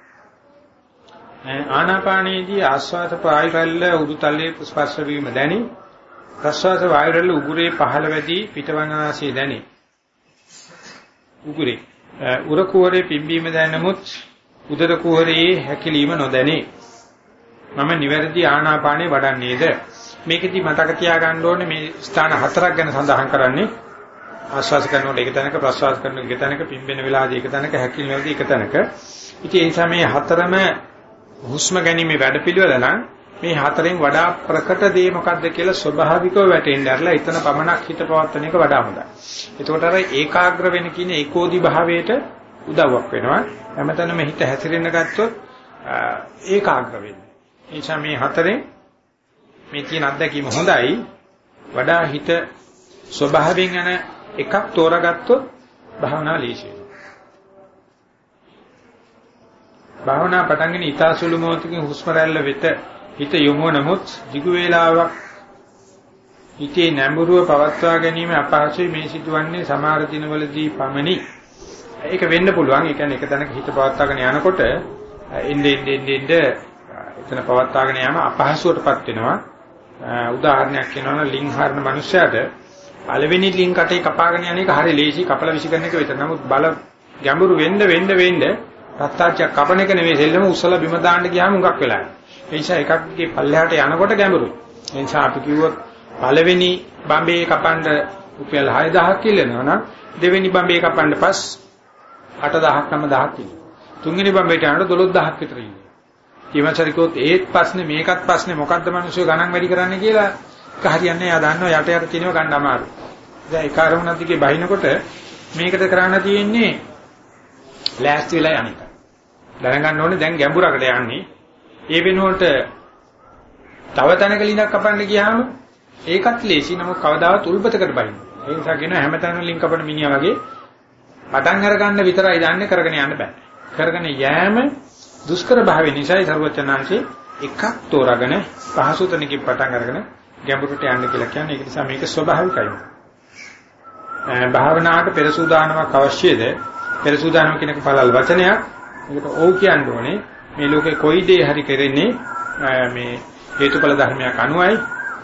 ආනාපානයේදී ආස්වාද පායිරල්ල උඩුතලයේ ස්පර්ශ වීම දැනි ප්‍රස්වාස වායුරල්ල උගුරේ පහළ වැඩි පිටවනාසය දැනි. උගුරේ උර කුහරේ පිම්බීම දැනමුත් උදර කුහරේ හැකිලිම නොදැනේ. මම නිවැරදි ආනාපානේ වඩන්නේද? මේකෙදි මතක තියාගන්න ඕනේ මේ ස්ථාන හතරක් ගැන සඳහන් කරන්නේ ආශ්වාස කරනකොට එක තැනක ප්‍රශ්වාස කරනකොට එක තැනක පිම්බෙන වෙලාවදී එක තැනක හැකිලිනවලදී එක තැනක. ඉතින් ඒ නිසා මේ හතරම හුස්ම ගැනීමේ වැඩපිළිවෙල නම් මේ හතරෙන් වඩා ප්‍රකට දේ මොකක්ද කියලා ස්වභාවිකව වැටෙන්න ඇරලා එතන පමණක් හිත පවත්වන එක වඩා හොඳයි. එතකොට අර ඒකාග්‍ර වෙන කියන ඒකෝදි භාවයට උදව්වක් වෙනවා. හැමතැනම හිත හැසිරෙන්න ගත්තොත් ඒකාග්‍ර වෙන්නේ. ඒ නිසා මේ හතරෙන් මේ තියෙන අත්දැකීම හොඳයි. වඩා හිත ස්වභාවයෙන් යන එකක් තෝරාගත්තොත් භාවනා ලේසි වෙනවා. භාවනා පටන්ගෙන ඊතාසුළු මොහොතකින් හුස්ම රැල්ල වෙත හිත යොමු නමුත් දිගු වේලාවක් හිතේ නැඹුරුව පවත්වා ගැනීම අපහසුයි මේ සිදුවන්නේ සමහර දිනවලදී පමණි. ඒක වෙන්න පුළුවන්. ඒ කියන්නේ එක තැනක හිත පවත්වාගෙන යනකොට එන්නේ එන්නේ එන්නේ එතන පවත්වාගෙන යාම අපහසුවටපත් වෙනවා. උදාහරණයක් කියනවා නම් ලිං හරන මනුස්සයාට පළවෙනි ලිං කටේ කපාගෙන යන එක හරි ලේසි කපල විසිකරන එක විතර. නමුත් බල ගැඹුරු වෙන්න වෙන්න වෙන්න රත්තාච්චක් කපන එක නෙවෙයි සෙල්ලම උස්සලා බිම දාන්න ගියාම උඟක් වෙලා යනවා. ඒ නිසා එකක්ගේ පල්ලෙහාට යනකොට ගැඹුරුයි. ඒ නිසා අපි කිව්වොත් පළවෙනි බම්බේ කපන්න රුපියල් 6000ක් කිල්ලනවා නම් දෙවෙනි බම්බේ කපන්න පස් 8000ක් 9000ක් කිල්ලනවා. තුන්වෙනි බම්බේට යනකොට 12000ක් විතර ඉන්නේ. ඊමචරිකෝත් ඒත් ප්‍රශ්නේ මේකත් ප්‍රශ්නේ මොකද්ද මිනිස්සු ගණන් වැඩි කරන්නේ කියලා එක හරියන්නේ යා දන්නවා යට යට තියෙනව ගන්න අමාරුයි. දැන් ඒ කාර්යමනත් දිගේ බහිනකොට මේකට කරන්න තියෙන්නේ ලෑස්ති වෙලා යන එක. දැනගන්න ඕනේ දැන් ගැඹුරකට යන්නේ. ඒ වෙනුවට තව තැනක ලිනක් කපන්න ගියාම ඒකත් ලේසි නමුත් කවදාවත් උල්පතකට බහින්න. ඒ නිසා කියන හැමතැනම ලින්ක් කපන මිනිහා වගේ පටන් අර ගන්න විතරයි දන්නේ කරගෙන යන්න බෑ. කරගෙන යෑම දුෂ්කර භාවය නිසායි සර්වචනාංශේ එකක් තෝරාගෙන පහසු තැනකින් පටන් අරගෙන ගැඹුරට යන්න කියලා කියන්නේ. ඒක නිසා මේක ස්වභාවිකයි. භාවනාවට පෙර සූදානමක් අවශ්‍යද? පෙර සූදානම කියන එක පළල් වචනයක්. ඒකට ඔව් කියන්න ඕනේ. මේ ලෝකේ කොයි දේ හරි කරන්නේ මේ හේතුඵල ධර්මයක් අනුවයි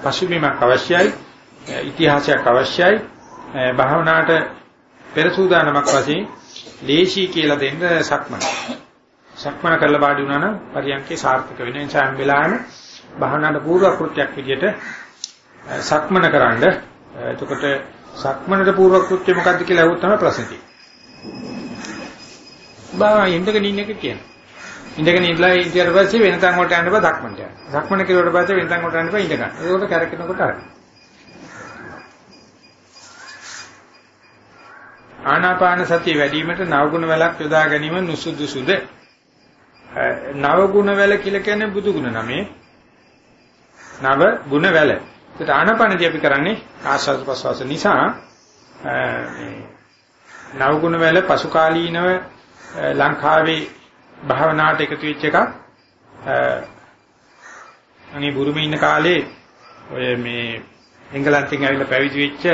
පසුබිමක් අවශ්‍යයි ඉතිහාසයක් අවශ්‍යයි. භාවනාවට පෙර සූදානමක් වශයෙන් ලේසි කියලා දෙන්න සක්මන. සක්මන කරලා වාඩි වුණා නම් පරියන්කේ සාර්ථක වෙන නිසා හැම වෙලාවෙම භාවනාවට පූර්ව කෘත්‍යයක් විදිහට සක්මන කරන්න. එතකොට සක්මනට පූර්ව කෘත්‍ය මොකද්ද කියලා අහුවොත් තමයි ප්‍රශ්නේ තියෙන්නේ. බා ඉඳගෙන ඉන්න එක කියන්නේ. ඉඳගෙන ඉඳලා ඉඳලා පස්සේ වෙන තැන් වලට යන්න බෑ සක්මන්ට යන්න. සක්මන කෙරුවට පස්සේ වෙන තැන් වලට යන්න බෑ ඉඳ ගන්න. ඒකට කැරකෙනකොට හරි. ආනාපාන සතිය වැඩිවීමට නවගුණ වලක් යොදා ගැනීම නුසුදුසුද? නවගුණ වල කියලා කියන්නේ බුදු ගුණ නමේ. නව ගුණ වල. ඒත් ආනාපානදී අපි කරන්නේ ආස්වාද ප්‍රසවාස නිසා නවගුණ වල පසුකාලීනව ලංකාවේ භාවනාවට එකතු වෙච්ච එකක්. අනේ බුරුමේ ඉන්න කාලේ ඔය මේ එංගලන්තෙන් ඇවිල්ලා පැවිදි වෙච්ච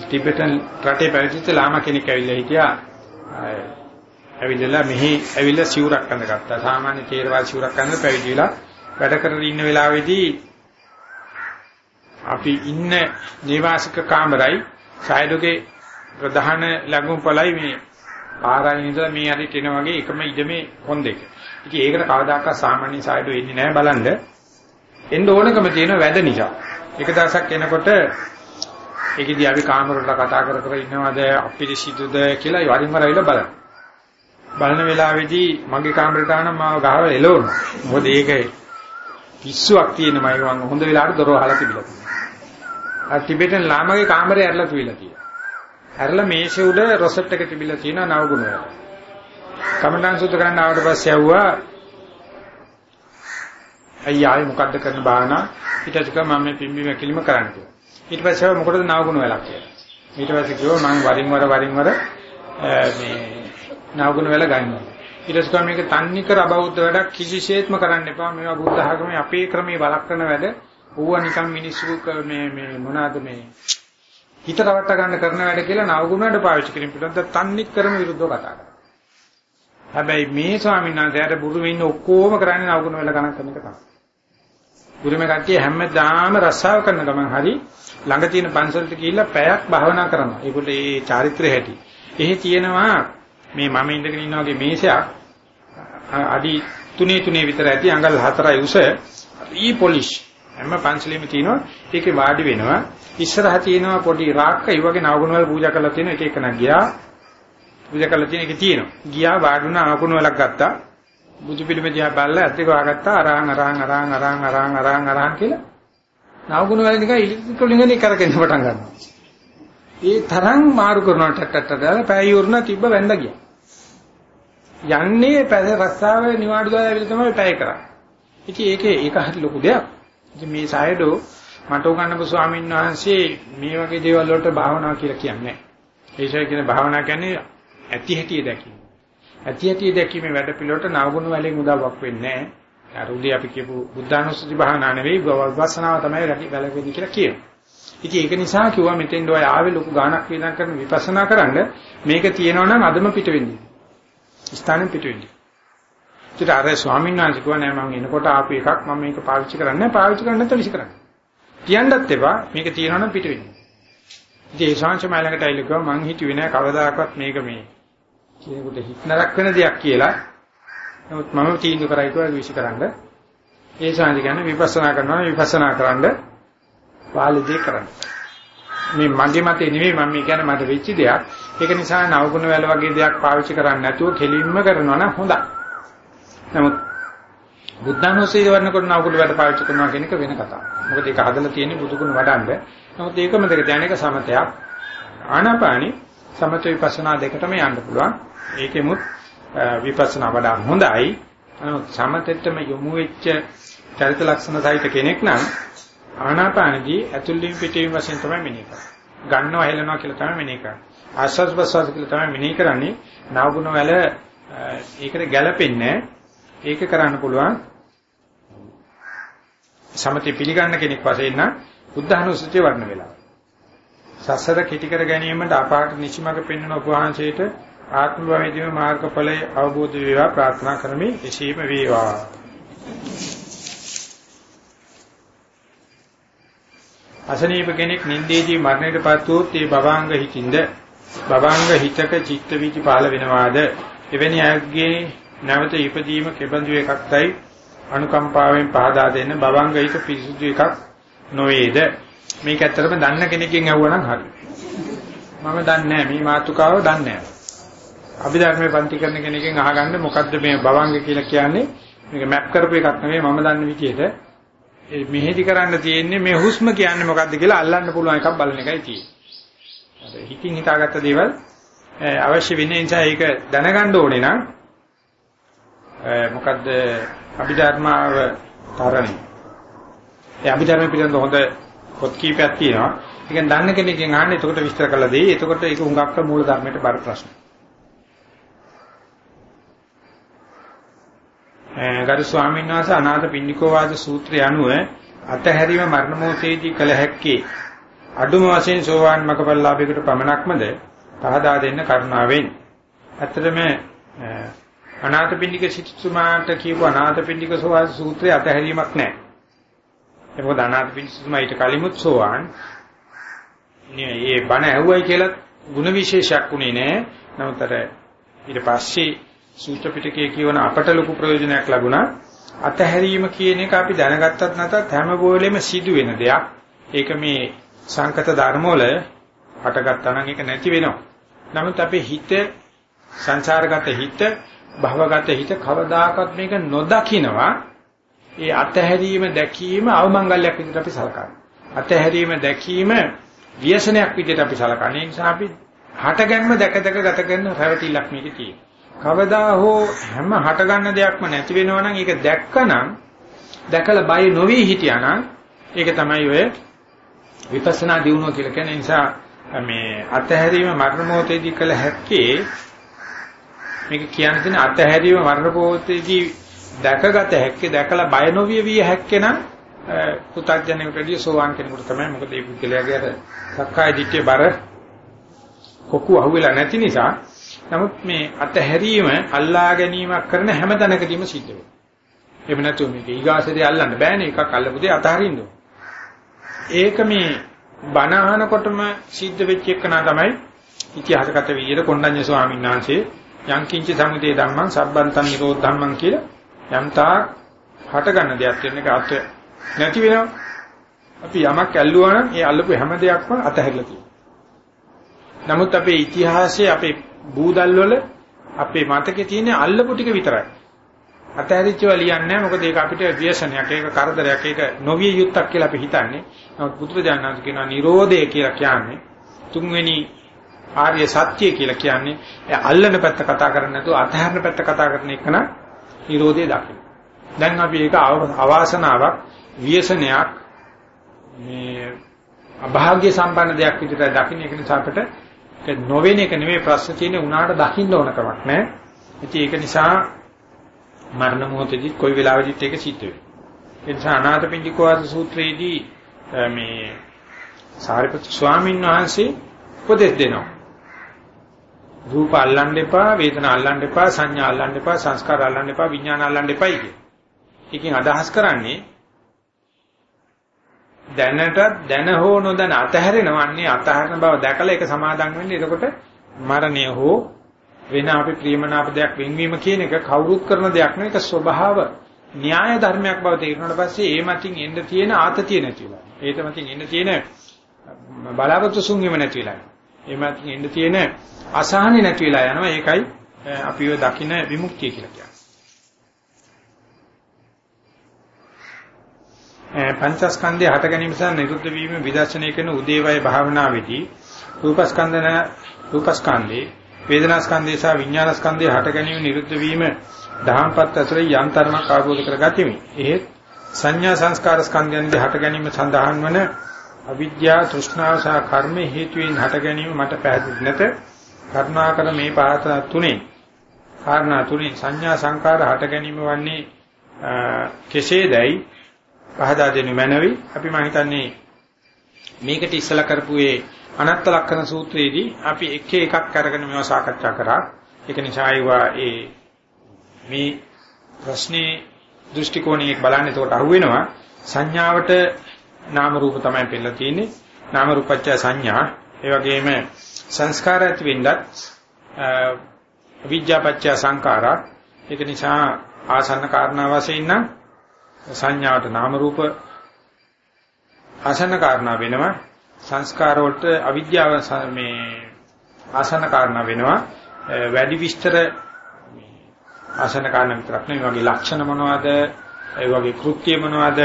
ටිබෙටන් රටේ පැවිදිච්ච ලාම කෙනෙක් ඇවිල්ලා හිටියා. ඇවිල්ලා මෙහි ඇවිල්ලා සිවුරක් අඳගත්තා. සාමාන්‍ය තේරවාද සිවුරක් අඳ පැවිදි වෙලා වැඩ කරගෙන ඉන්න වෙලාවේදී අපි ඉන්න නිවාසික කාමරයි. සයිඩෝගේ ප්‍රධාන ලඟුම් පළයි මේ පාරායින් ඉඳලා මේ හරියට එන වගේ එකම ඉඩමේ කොන්දේක. ඉතින් ඒකට කවදාකවත් සාමාන්‍ය සායඩෝ එන්නේ නැහැ බලන්න. එන්න ඕනකම තියෙන වැද නිසා. එක දවසක් එනකොට ඒකෙදී අපි කාමරවල කතා කර කර ඉන්නවද අපිරිසිදුද කියලා වරින් වර ඇවිල්ලා බලන්න. බලන වෙලාවේදී මගේ කාමරේට ආනම මාව ගහව එලවනවා. මොකද ඒක පිස්සුවක් තියෙන මම මම හොඳ වෙලාවට දොර වහලා තිබිලා තියෙනවා. අර ටිබෙටන් ලාමගේ කාමරේ ඇරලා තුවිලා තියෙනවා. හැරලා මේෂේ උඩ රොසට් එක තිබිලා තියෙනවා නව ගුණ වල. කමඨාන් සුද්ධ කරන්න ආවට පස්සේ ආවා අයියායි මොකද්ද කරන භාවනා ඊට පස්සේ මම මේ පිම්බි වැකිලිම කරන්න කිව්වා. ඊට පස්සේ මොකටද නව ගුණ වෙලක් කියලා. ඊට පස්සේ කිව්වා මම වරින් වර වරින් වර මේ නව ගුණ වෙල ගන්නවා. ඊට පස්සේ මේක තන්නේ කර අබෞද්ධ වැඩක් කිසිසේත්ම කරන්න එපා. මේවා බුද්ධ ආගමේ අපේ ක්‍රමයේ වළක්වන වැඩ. ඌව නිකන් මිනිස්සු මේ මේ මොනවාද මේ හිත රවට්ට ගන්න කරන වැඩ කියලා නවගුණයට පාවිච්චි කිරීම පිළිබඳ තන්නික් කරම විරුද්ධව කතා කරනවා. හැබැයි මේ ස්වාමීන් වහන්සේට බුරුමේ ඉන්න ඔක්කොම කරන්නේ නවගුණ වල ගණන් කරන එක තමයි. බුරුමේ කට්ටිය හැමදාම රස්සාව කරන ගමන් හරි ළඟ තියෙන පන්සලට ගිහිල්ලා පැයක් භාවනා කරනවා. ඒගොල්ලෝ ඒ චාරිත්‍රය හැටි. එහි තියෙනවා මේ මම ඉඳගෙන ඉන්න වගේ මේසයක් අඩි 3 3 විතර ඇති අඟල් 4යි උස ඊ පොලිෂ් හැම පන්සලෙම තියෙනවා. ඒකේ වාඩි වෙනවා. ඉස්සරහ තියෙනවා පොඩි රාක්ක ඒ වගේ නවගුණ වල පූජා කරලා තියෙන එක එක නක් ගියා. පූජා කරලා තියෙන එක තියෙනවා. ගියා වාඩි වුණා නවගුණ වලක් ගත්තා. බුදු පිළිම දිහා බැලලා ඇත්තක වහගත්තා අරහන් අරහන් අරහන් අරහන් අරහන් අරහන් අරහන් කියලා. නවගුණ වල නිකන් ඉලික්ට්‍රික් වලින් එන්නේ කරගෙන පටන් ගන්නවා. ඒ තරම් මාරු කරනවා ටටට දාලා පැය යුර්ණ තිබ්බ වැඳ ගියා. යන්නේ පැය රස්සාවේ නිවාඩු දාලා ඇවිල්ලා තමයි පැය කරන්නේ. ඉතින් ඒකේ ඒක හරි ලොකු දෙයක්. ඉතින් මේ සායඩෝ මට උගන්වපු ස්වාමීන් වහන්සේ මේ වගේ දේවල් වලට භාවනා කියලා කියන්නේ ඒසයි කියන භාවනා කියන්නේ ඇති හැටි දැකීම. ඇති හැටි දැකීමේ වැඩ පිළිවෙලට නවගුණ වලින් උදව්වක් වෙන්නේ නැහැ. අර උදේ අපි කියපු බුද්ධානුස්සති භාවනා නෙවෙයි විපස්සනාව තමයි වැළකෙන්නේ කියලා කියනවා. ඉතින් ඒක නිසා කිව්වා මෙතෙන් ඔය ආවේ ලොකු ගාණක් වේදන් කරන විපස්සනා කරන්න මේක තියෙනවා නම් අදම පිට වෙන්නේ. ස්ථානෙන් පිට වෙන්නේ. ඒත් අර ස්වාමීන් වහන්සේ කිව්වා නෑ මම එනකොට ආපු එකක් මම මේක පාවිච්චි කරන්නේ නැහැ පාවිච්චි කරන්නේ නැත්නම් විසි කරන්නේ. කියන්නත් එපා මේක තියෙනවනම් පිට වෙන්නේ. ඉතින් ඒ ශාංශ මයිලකට ඇවිල්ලා කිව්වා මං හිතුවේ නෑ කවදාකවත් මේක මේ කෙනෙකුට හිත නරක වෙන දෙයක් කියලා. නමුත් මම තීන්දුව කරයි කියලා විශ්ි කරන්න. ඒ ශාංශ කියන්නේ විපස්සනා කරනවා විපස්සනා කරන්න වාලිදී කරන්න. මේ මගේ මතේ නෙවෙයි මම මේ කියන්නේ මට වෙච්ච දෙයක්. ඒක නිසා නවගුණ වැල වගේ දෙයක් පාවිච්චි කරන්නේ නැතුව කෙලින්ම කරනවා නම් හොඳයි. නමුත් බුද්ධානුස්සතිය වඩනකොට නවකුඩ වැඩ පාවිච්චි කරනවා කියන එක වෙන කතාවක්. මොකද ඒක හදලා තියෙන්නේ බුදුගුණ වඩන්න. නමුත් ඒකම දෙක දැන එක සමතයක්. ආනාපානි සමත විපස්සනා දෙකටම යන්න පුළුවන්. ඒකෙමුත් විපස්සනා වඩා හොඳයි. නමුත් සමතෙටම යොමු වෙච්ච චරිත ලක්ෂණ සහිත කෙනෙක් නම් ආනාපානදී ඇතුළින් පිටින් වශයෙන් තමයි මෙනෙහි කරන්නේ. ගන්නවා හෙලනවා කියලා තමයි මෙනෙහි කරන්නේ. ආස්වාද ප්‍රසවාස කියලා තමයි මෙනෙහි කරන්නේ. නවගුණ වල ඒකට ගැළපෙන්නේ ඒක කරන්න පුළුවන්. සමතේ පිළිගන්න කෙනෙක් වශයෙන් නම් බුද්ධානුස්සතිය වර්ණ වෙලා. සසර කෙටි කර ගැනීමට අපාට නිසිමක පෙන්වන උපවාසයට ආත්ම භවයේදීම මාර්ගඵලය අවබෝධ වේවා. ප්‍රාර්ථනා කරමි. එසේම වේවා. අසනීප කෙනෙක් නින්දේදී මරණයටපත් වූත් ඒ භවංග හිතින්ද භවංග හිතක චිත්ත වීති පාල වෙනවාද? එවැනි අයගේ නැවත ඉපදීම කෙබඳු එකක්යි අනුකම්පාවෙන් පහදා දෙන්න භවංග හිත පිසුදු එකක් නොවේද? මේක ඇත්තටම දන්න කෙනකින් ඇහුවනම් හරි. මම දන්නේ නැහැ. මේ මාතෘකාව දන්නේ නැහැ. අභිධර්මයේ පන්ති කරන කෙනකින් අහගන්න මොකද්ද මේ භවංග කියලා කියන්නේ? මේක මැප් කරපු එකක් නෙවෙයි මම දන්න විදිහට මෙහෙදි කරන්න තියෙන්නේ මේ හුස්ම කියන්නේ මොකද්ද කියලා අල්ලන්න පුළුවන් එකක් බලන එකයි තියෙන්නේ. අර හිතින් හිතාගත්ත දේවල් අවශ්‍ය වෙන නිසා ඒක දැනගන්න ඕනේ නම් මොකද්ද අභිධර්මාව තරණේ. ඒ අභිධර්ම පිළිබඳ හොඳ පොත් කීපයක් තියෙනවා. ඒකෙන් දන්න කෙනෙක්ගෙන් අහන්න එතකොට විස්තර කරලා දෙයි. එතකොට ඒක හුඟක්ක මූල ධර්මයට බර ප්‍රශ්න. ගරු ස්වාමීන් වහන්සේ අනාථ පින්නිකෝ වාද සූත්‍රය අනුව අතහැරීම මරණ මොහොතේදී කළ හැක්කේ අඩුම වශයෙන් සෝවාන් මගපල්ලාභයකට පමණක්මද පහදා දෙන්න කරුණාවෙන්. ඇත්තටම අනාථ පින්නික සිටුමාට කියපු අනාථ පින්නික සෝවාන් සූත්‍රය අතහැරීමක් නැහැ. ඒක මොකද අනාථ පින්නික සිටුමා ඊට කලිමුත් සෝවාන්. මේ බණ ඇහුවයි කියලා ಗುಣ විශේෂයක් උනේ නැහැ. නමුත් අර ඊට පස්සේ සූත්‍ර පිටකයේ කියවන අපට ලොකු ප්‍රයෝජනයක් ලැබුණා. අතහැරීම කියන එක අපි දැනගත්තත් නැතත් හැම වෙලෙම සිදු වෙන දෙයක්. ඒක මේ සංකත ධර්ම වල හටගත්තා නම් ඒක නැති වෙනවා. නමුත් අපේ හිත සංසාරගත හිත භවගත හිත කවදාකවත් මේක නොදකින්නවා. ඒ අතහැරීම දැකීම අවමංගල්‍යයක් විදිහට අපි සලකනවා. අතහැරීම දැකීම ව්‍යසනයක් විදිහට අපි සලකනවා. ඒ නිසා අපි හටගැන්ම දැක දැක ගත කරන රැවටිල්ලක් මේකේ තියෙනවා. කවදා හෝ හැම හට ගන්න දෙයක්ම නැති වෙනවා නම් ඒක දැක්කනම් දැකලා බය නොවි හිටියානම් ඒක තමයි ඔය විපස්සනා දියුණුව කියලා කියන නිසා මේ අතහැරීම මරණ මොහොතේදී කළ හැක්කේ මේක කියන්න තියෙන අතහැරීම මරණ මොහොතේදී දැකගත හැක්කේ දැකලා බය නොවිය විය හැක්කේ නම් පුතග්ජනෙකුටදී සෝවාන් කෙනෙකුට තමයි මොකද මේ පුද්ගලයාගේ අර සක්කාය දිට්ඨිය බර කොකු අහුවෙලා නැති නිසා. නමුත් මේ අතහැරීම අල්ලා ගැනීමක් කරන හැම තැනකදීම සිද්ධ වෙනවා. එහෙම නැතුව මේක ඊගාසදී අල්ලන්න බෑනේ. එකක් අල්ලපු දේ අතහරින්න ඒක මේ බණ අහනකොටම සිද්ධ වෙච්ච එක නා තමයි ඉතිහාසගත විදියට කොණ්ඩඤ්ඤ ස්වාමීන් වහන්සේ යංකින්ච සමුදේ ධම්මං සබ්බන්තං නිරෝධ ධම්මං කියලා යම්තා හට ගන්න දෙයක් කියන එක අත නැති වෙනවා. අපි යමක් ඇල්ලුවා නම් ඒ අල්ලපු හැම දෙයක්ම අතහැරලා තියෙනවා. නමුත් අපේ ඉතිහාසයේ අපේ බූදල් වල අපේ මතකේ තියෙන අල්ලපු ටික විතරයි. අතහැරිච්චව ලියන්නේ නැහැ මොකද ඒක අපිට ව්‍යසනයක් ඒක කරදරයක් ඒක නොවිය යුත්තක් කියලා අපි හිතන්නේ. නමුත් බුදුරජාණන් කියනවා නිරෝධය කියලා කියන්නේ තුන්වෙනි ආර්ය සත්‍ය කියලා කියන්නේ ඒ අල්ලන පැත්ත කතා කරන්නේ නැතුව අතහැරන පැත්ත කතා කරන එක න නිරෝධය දකින්න. දැන් අපි ඒක අවාසනාවක් ව්‍යසනයක් මේ අභාග්‍ය සම්පන්න දෙයක් විදිහට දකින්න ඒක නිසා අපිට ඒක නොවෙන එක නෙමෙයි ප්‍රශ්න තියෙන්නේ උනාට දකින්න ඕන කමක් නැහැ. ඉතින් ඒක නිසා මරණ මොහොතදී කොයි වෙලාවෙදිත් ඒක සිද්ධ වෙනවා. ඒ නිසා අනාථපිණ්ඩිකවාද සූත්‍රයේදී මේ සාරිපුත්‍ර ස්වාමීන් වහන්සේ උපදෙස් දෙනවා. රූප අල්ලන්න එපා, වේදනා අල්ලන්න එපා, සංඥා අල්ලන්න එපා, සංස්කාර අල්ලන්න එපා, විඥාන අල්ලන්න එපයි කිය. එකකින් අදහස් කරන්නේ දැනට දැන හෝ නොදැන අතහැරෙනවන්නේ අතහරින බව දැකලා ඒක සමාදන් වෙන්නේ එතකොට මරණය හෝ වෙන අපි ප්‍රියමනාප දෙයක් වෙන්වීම කියන එක කවුරුත් කරන දෙයක් නෙවෙයි ඒක ස්වභාව න්‍යාය ධර්මයක් බව තේරුණාට පස්සේ ඒ මතින් එන්න තියෙන ආතතිය නැති වෙලා. ඒත මතින් එන්න තියෙන බලාපොරොත්තු සුන්වීම නැති වෙලා. ඒ මතින් එන්න තියෙන අසහනෙ නැති වෙලා යනවා. ඒකයි අපිව දකින්න විමුක්තිය කියලා කියන්නේ. පංචස්කන්ධය හට ගැනීම සහ නිරුද්ධ වීම විදර්ශනය කරන උදේවය භාවනාවේදී රූපස්කන්ධන රූපස්කන්ධේ වේදනාස්කන්ධය සහ විඥානස්කන්ධය හට ගැනීම නිරුද්ධ වීම දහම්පත් අතර යන්තරමක් අවබෝධ කරගatiමි. එහෙත් සංඥා සංස්කාර ස්කන්ධයන්ගේ හට ගැනීම සඳහන් වන අවිද්‍යාව තෘෂ්ණාව සහ කර්ම හේතුවෙන් හට ගැනීම මට පැහැදිලි නැත. කරුණාකර මේ පාත තුනේ කාරණා තුනේ සංඥා සංකාර හට ගැනීම වන්නේ කෙසේදයි පහදා දෙනු මැනවි. අපි මම හිතන්නේ මේකට ඉස්සලා කරපු ඒ අනත්ත ලක්ෂණ සූත්‍රයේදී අපි එක එකක් අරගෙන මේවා සාකච්ඡා කරා. ඒක නිසා ඒවා ඒ මේ ප්‍රශ්නේ දෘෂ්ටි කෝණයෙන් බලන්න එතකොට අහුවෙනවා සංඥාවට නාම රූප තමයි පෙළලා තියෙන්නේ. නාම රූපච්ඡ සංඥා. ඒ වගේම සංස්කාර ඇති වෙන්නත් විද්‍යාපච්චය සංඛාරා. ඒක නිසා ආසන්න කාරණා වශයෙන් නම් සංඥාවට නාම රූප ආසන්න කාරණා වෙනවා. සංස්කාර වලට අවිද්‍යාව මේ ආසන්න කාරණා වෙනවා. වැඩි විස්තර ආසන්න කාරණා විතරක් නෙවෙයි. වගේ ලක්ෂණ මොනවද? ඒ වගේ කෘත්‍ය මොනවද?